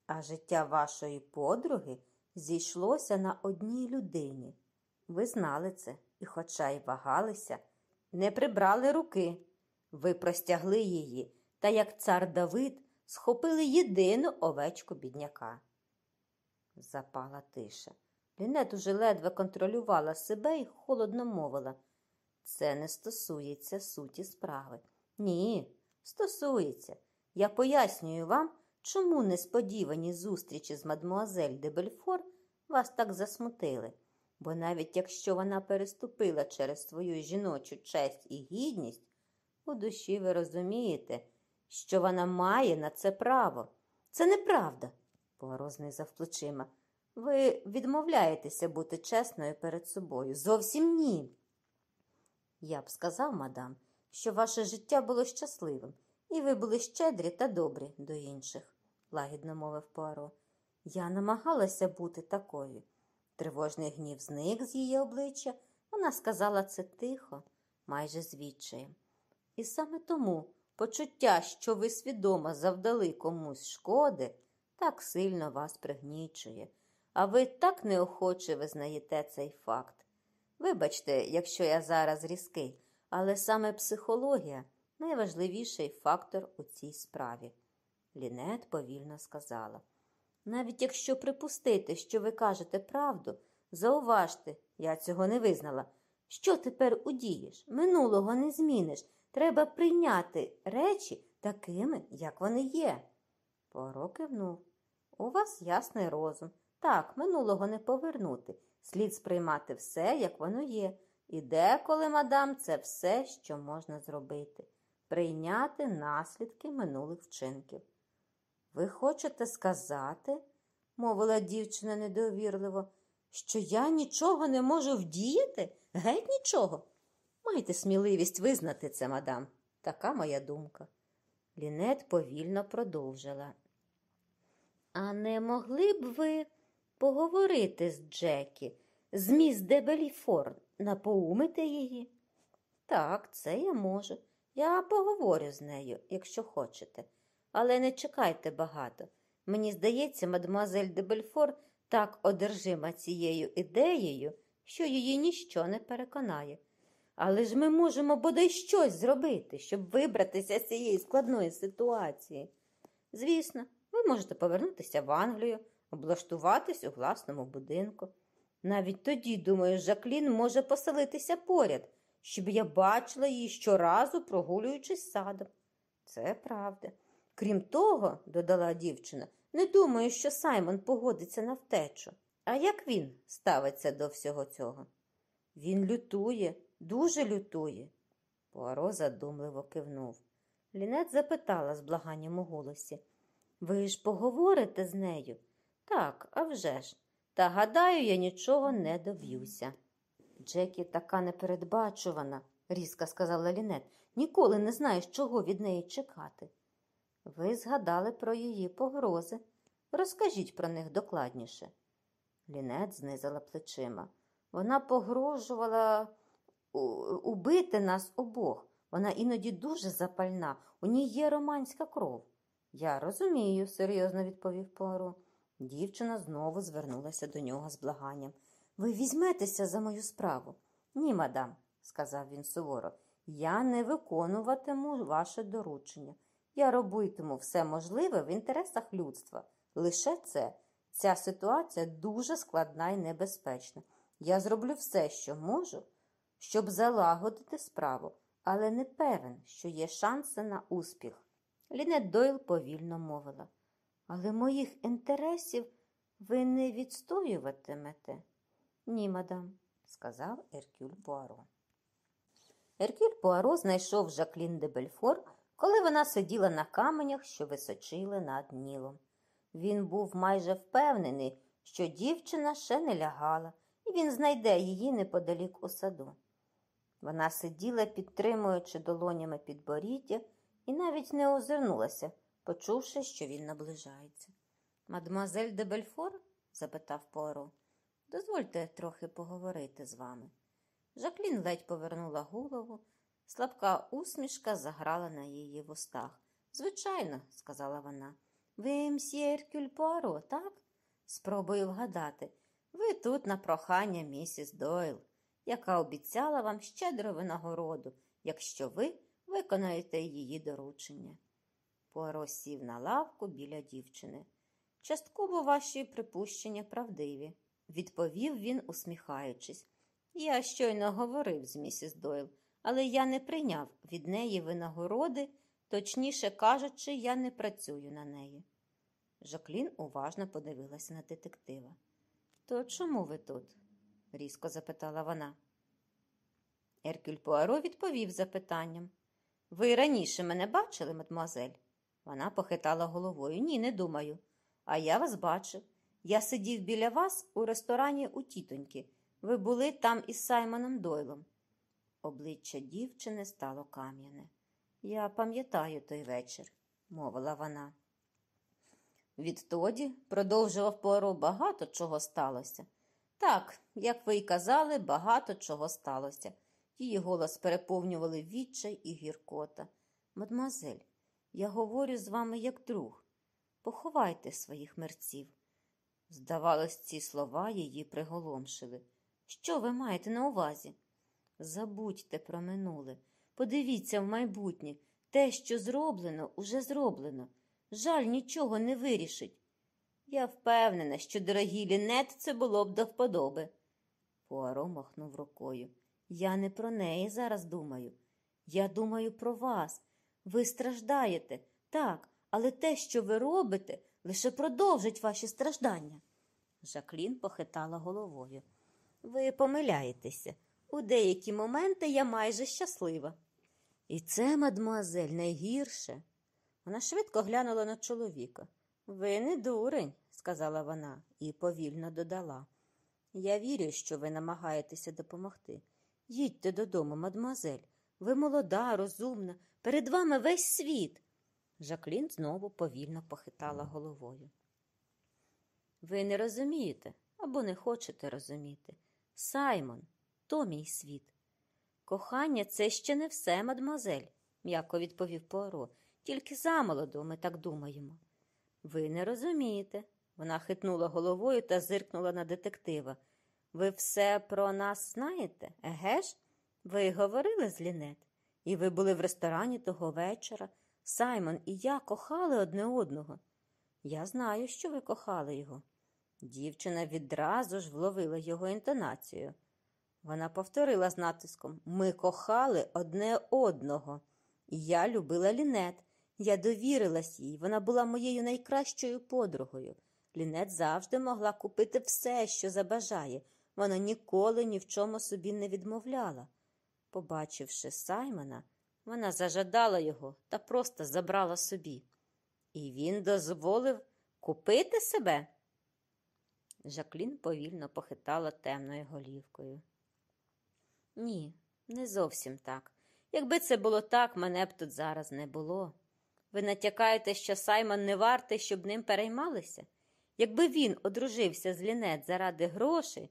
А життя вашої подруги зійшлося на одній людині. Ви знали це, і, хоча й вагалися, не прибрали руки. Ви простягли її, та як цар Давид схопили єдину овечку бідняка. Запала тиша. Лінет уже ледве контролювала себе і холодно мовила. Це не стосується суті справи. Ні, стосується. Я пояснюю вам, чому несподівані зустрічі з мадмуазель де Бельфор вас так засмутили. Бо навіть якщо вона переступила через свою жіночу честь і гідність, у душі ви розумієте, що вона має на це право. Це неправда, Пуаро знизав плечима. Ви відмовляєтеся бути чесною перед собою. Зовсім ні. Я б сказав, мадам, що ваше життя було щасливим, і ви були щедрі та добрі до інших, лагідно мовив Пуаро. Я намагалася бути такою. Тривожний гнів зник з її обличчя. Вона сказала це тихо, майже з відчаєм. І саме тому почуття, що ви свідомо завдали комусь шкоди, так сильно вас пригнічує, а ви так неохоче визнаєте цей факт. Вибачте, якщо я зараз різкий, але саме психологія найважливіший фактор у цій справі. Лінет повільно сказала. Навіть якщо припустити, що ви кажете правду, зауважте, я цього не визнала. Що тепер удієш? Минулого не зміниш. Треба прийняти речі такими, як вони є. Поро кивнув. У вас ясний розум. Так, минулого не повернути. Слід сприймати все, як воно є. І деколи, мадам, це все, що можна зробити прийняти наслідки минулих вчинків. Ви хочете сказати, мовила дівчина недовірливо, що я нічого не можу вдіяти? Геть нічого. Майте сміливість визнати це, мадам. Така моя думка. Лінет повільно продовжила. А не могли б ви поговорити з Джекі, з міс де Беліфор, напоумити її? Так, це я можу. Я поговорю з нею, якщо хочете. Але не чекайте багато. Мені здається, мадемуазель де Бельфор так одержима цією ідеєю, що її ніщо не переконає. Але ж ми можемо бодай щось зробити, щоб вибратися з цієї складної ситуації. Звісно, ви можете повернутися в Англію, облаштуватись у власному будинку. Навіть тоді, думаю, Жаклін може поселитися поряд, щоб я бачила її щоразу, прогулюючись садом. Це правда. Крім того, додала дівчина, не думаю, що Саймон погодиться на втечу. А як він ставиться до всього цього? Він лютує, дуже лютує. Пуаро задумливо кивнув. Лінет запитала з благанням у голосі. Ви ж поговорите з нею? Так, а вже ж. Та гадаю, я нічого не доб'юся. Джекі така непередбачувана, різко сказала Лінет. Ніколи не знаєш, чого від неї чекати. Ви згадали про її погрози. Розкажіть про них докладніше. Лінет знизила плечима. Вона погрожувала убити нас обох. Вона іноді дуже запальна, у ній є романська кров. Я розумію, серйозно відповів Пуаро. Дівчина знову звернулася до нього з благанням. Ви візьметеся за мою справу? Ні, мадам, сказав він суворо. Я не виконуватиму ваше доручення. Я робитиму все можливе в інтересах людства. Лише це. Ця ситуація дуже складна і небезпечна. Я зроблю все, що можу, щоб залагодити справу, але не певен, що є шанси на успіх. Лінет Дойл повільно мовила. Але моїх інтересів ви не відстоюватимете? Ні, мадам, сказав Еркюль Пуаро. Еркюль Пуаро знайшов Жаклін де Бельфор, коли вона сиділа на каменях, що височили над Нілом. Він був майже впевнений, що дівчина ще не лягала, і він знайде її неподалік у саду. Вона сиділа, підтримуючи долонями підборіддя, і навіть не озирнулася, почувши, що він наближається. Мадемуазель де Бельфор? запитав Поро. Дозвольте трохи поговорити з вами. Жаклін ледь повернула голову, слабка усмішка заграла на її вустах. Звичайно, сказала вона. Ви мсьє Еркюль Пуаро, так? Спробую вгадати. Ви тут на прохання місіс Дойл, яка обіцяла вам щедру винагороду, якщо ви виконаєте її доручення. Пуаро сів на лавку біля дівчини. Частково ваші припущення правдиві, відповів він, усміхаючись. Я щойно говорив з місіс Дойл, але я не прийняв від неї винагороди, точніше кажучи, я не працюю на неї. Жаклін уважно подивилася на детектива. То чому ви тут? Різко запитала вона. Еркюль Пуаро відповів запитанням. Ви раніше мене бачили, мадмуазель? Вона похитала головою. Ні, не думаю. А я вас бачив. Я сидів біля вас у ресторані у тітоньки. Ви були там із Саймоном Дойлом. Обличчя дівчини стало кам'яне. Я пам'ятаю той вечір, мовила вона. Відтоді, продовжував Пуаро, багато чого сталося. Так, як ви й казали, багато чого сталося. Її голос переповнювали відчай і гіркота. Мадмазель, я говорю з вами як друг. Поховайте своїх мерців. Здавалось, ці слова її приголомшили. Що ви маєте на увазі? Забудьте про минуле. Подивіться в майбутнє. Те, що зроблено, уже зроблено. Жаль нічого не вирішить. Я впевнена, що дорогій лінет це було б до вподоби. Пуаро махнув рукою. Я не про неї зараз думаю. Я думаю про вас. Ви страждаєте, так, але те, що ви робите, лише продовжить ваші страждання. Жаклін похитала головою. Ви помиляєтеся. У деякі моменти я майже щаслива. І це, мадмуазель, найгірше. Вона швидко глянула на чоловіка. Ви не дурень, сказала вона і повільно додала. Я вірю, що ви намагаєтеся допомогти. Їдьте додому, мадмуазель. Ви молода, розумна, перед вами весь світ. Жаклін знову повільно похитала головою. Ви не розумієте або не хочете розуміти. Саймон, то мій світ. Кохання це ще не все, мадмуазель, м'яко відповів Пуаро. Тільки замолоду ми так думаємо. Ви не розумієте. Вона хитнула головою та зиркнула на детектива. Ви все про нас знаєте, еге ж? Ви говорили з Лінет, і ви були в ресторані того вечора. Саймон і я кохали одне одного. Я знаю, що ви кохали його. Дівчина відразу ж вловила його інтонацію. Вона повторила з натиском Ми кохали одне одного. І я любила Лінет. Я довірилась їй, вона була моєю найкращою подругою. Лінет завжди могла купити все, що забажає. Вона ніколи ні в чому собі не відмовляла. Побачивши Саймона, вона зажадала його та просто забрала собі. І він дозволив купити себе. Жаклін повільно похитала темною голівкою. Ні, не зовсім так. Якби це було так, мене б тут зараз не було. Ви натякаєте, що Саймон не вартий, щоб ним переймалися? Якби він одружився з Лінет заради грошей,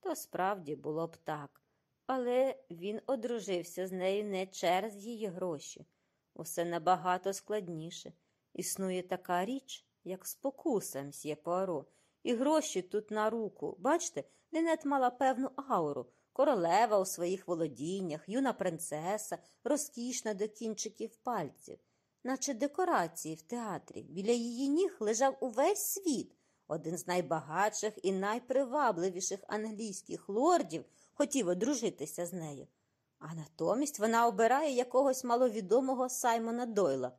то справді було б так. Але він одружився з нею не через її гроші. Усе набагато складніше. Існує така річ, як спокуса, мсьє Пуаро. І гроші тут на руку. Бачите, Лінет мала певну ауру. Королева у своїх володіннях, юна принцеса, розкішна до кінчиків пальців. Наче декорації в театрі. Біля її ніг лежав увесь світ. Один з найбагатших і найпривабливіших англійських лордів хотів одружитися з нею. А натомість вона обирає якогось маловідомого Саймона Дойла.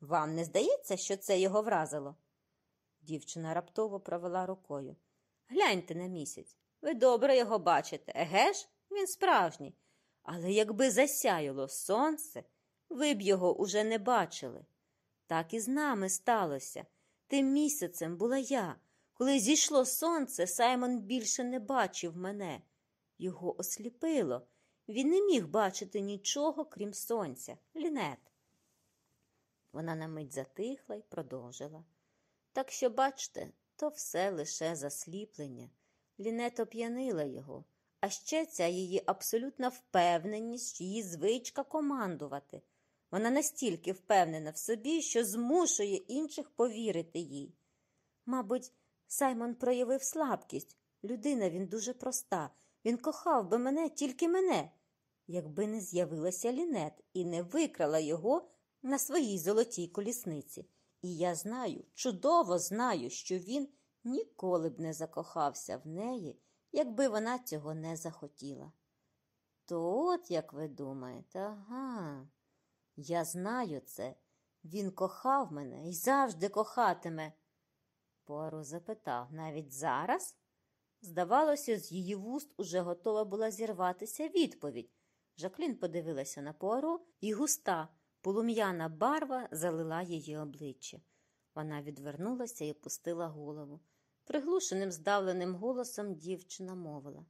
Вам не здається, що це його вразило? Дівчина раптово провела рукою. Гляньте на місяць. Ви добре його бачите, еге ж? Він справжній. Але якби засяяло сонце, ви б його уже не бачили. Так і з нами сталося. Тим місяцем була я. Коли зійшло сонце, Саймон більше не бачив мене. Його осліпило. Він не міг бачити нічого, крім сонця. Лінет. Вона на мить затихла і продовжила. Так що, бачте, то все лише засліплення. Лінет оп'янила його, а ще ця її абсолютна впевненість, її звичка командувати. Вона настільки впевнена в собі, що змушує інших повірити їй. Мабуть, Саймон проявив слабкість. Людина він дуже проста. Він кохав би мене, тільки мене, якби не з'явилася лінет і не викрала його на своїй золотій колісниці. І я знаю, чудово знаю, що він ніколи б не закохався в неї, якби вона цього не захотіла. То от як ви думаєте, ага. Я знаю це. Він кохав мене і завжди кохатиме. Пуаро запитав навіть зараз. Здавалося, з її вуст уже готова була зірватися відповідь. Жаклін подивилася на Пуаро, і густа, полум'яна барва залила її обличчя. Вона відвернулася і опустила голову. Приглушеним, здавленим голосом дівчина мовила.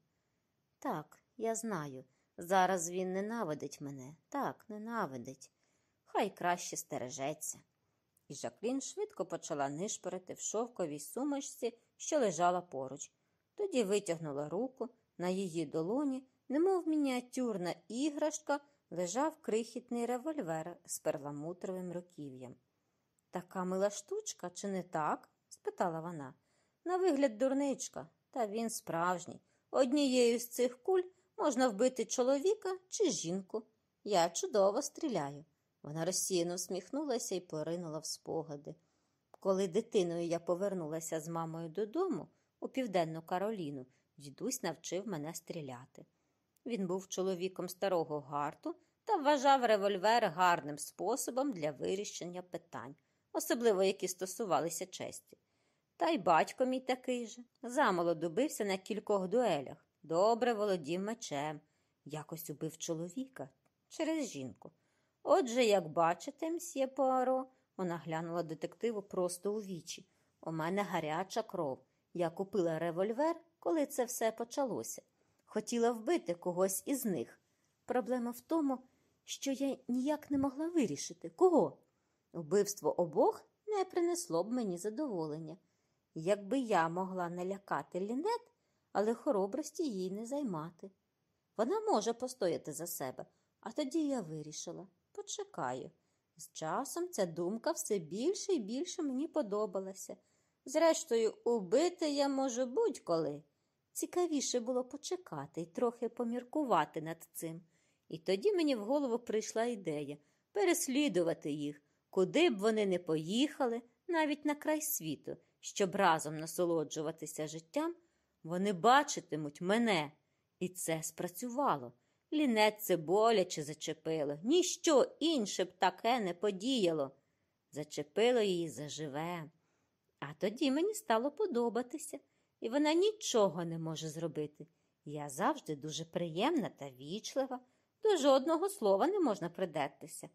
Так, я знаю. Зараз він ненавидить мене. Так, ненавидить. Хай краще стережеться. І Жаклін швидко почала нишпорити в шовковій сумочці, що лежала поруч. Тоді витягнула руку, на її долоні, немов мініатюрна іграшка, лежав крихітний револьвер з перламутровим руків'ям. Така мила штучка, чи не так? спитала вона. На вигляд дурничка, та він справжній. Однією з цих куль можна вбити чоловіка чи жінку. Я чудово стріляю. Вона розсіяно всміхнулася і поринула в спогади. Коли дитиною я повернулася з мамою додому у південну Кароліну, дідусь навчив мене стріляти. Він був чоловіком старого гарту та вважав револьвер гарним способом для вирішення питань, особливо які стосувалися честі. Та й батько мій такий же. Замолоду бився на кількох дуелях, добре володів мечем, якось убив чоловіка через жінку. Отже, як бачите, мсьє Пуаро, вона глянула детективу просто у вічі. У мене гаряча кров. Я купила револьвер, коли це все почалося. Хотіла вбити когось із них. Проблема в тому, що я ніяк не могла вирішити, кого. Вбивство обох не принесло б мені задоволення. Якби я могла не лякати лінет, але хоробрості їй не займати. Вона може постояти за себе, а тоді я вирішила почекаю. З часом ця думка все більше і більше мені подобалася. Зрештою, убити я можу будь-коли. Цікавіше було почекати і трохи поміркувати над цим. І тоді мені в голову прийшла ідея переслідувати їх, куди б вони не поїхали, навіть на край світу, щоб разом насолоджуватися життям, вони бачитимуть мене. І це спрацювало. Лінет це боляче зачепило, ніщо інше б таке не подіяло. Зачепило її заживе. А тоді мені стало подобатися, і вона нічого не може зробити. Я завжди дуже приємна та вічлива, до жодного слова не можна придертися.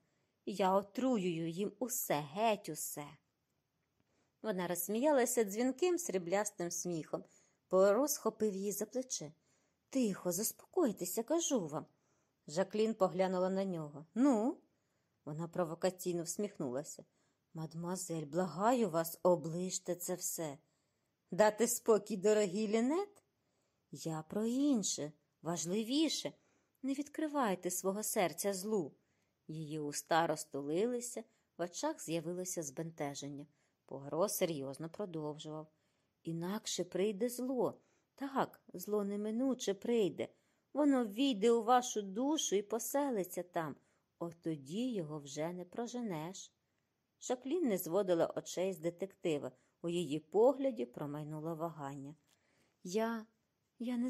Я отруюю їм усе, геть усе. Вона розсміялася дзвінким сріблястим сміхом. Пуаро схопив її за плече. Тихо, заспокойтеся, кажу вам. Жаклін поглянула на нього. Ну, вона провокаційно всміхнулася. Мадмуазель, благаю вас, облиште це все. Дати спокій, дорогій лінет? Я про інше, важливіше. Не відкривайте свого серця злу. Її уста розтулилися, в очах з'явилося збентеження. Погро серйозно продовжував. Інакше прийде зло. Так, зло неминуче прийде. Воно війде у вашу душу і поселиться там. От тоді його вже не проженеш. Шаклін не зводила очей з детектива. У її погляді промайнуло вагання. Я. я не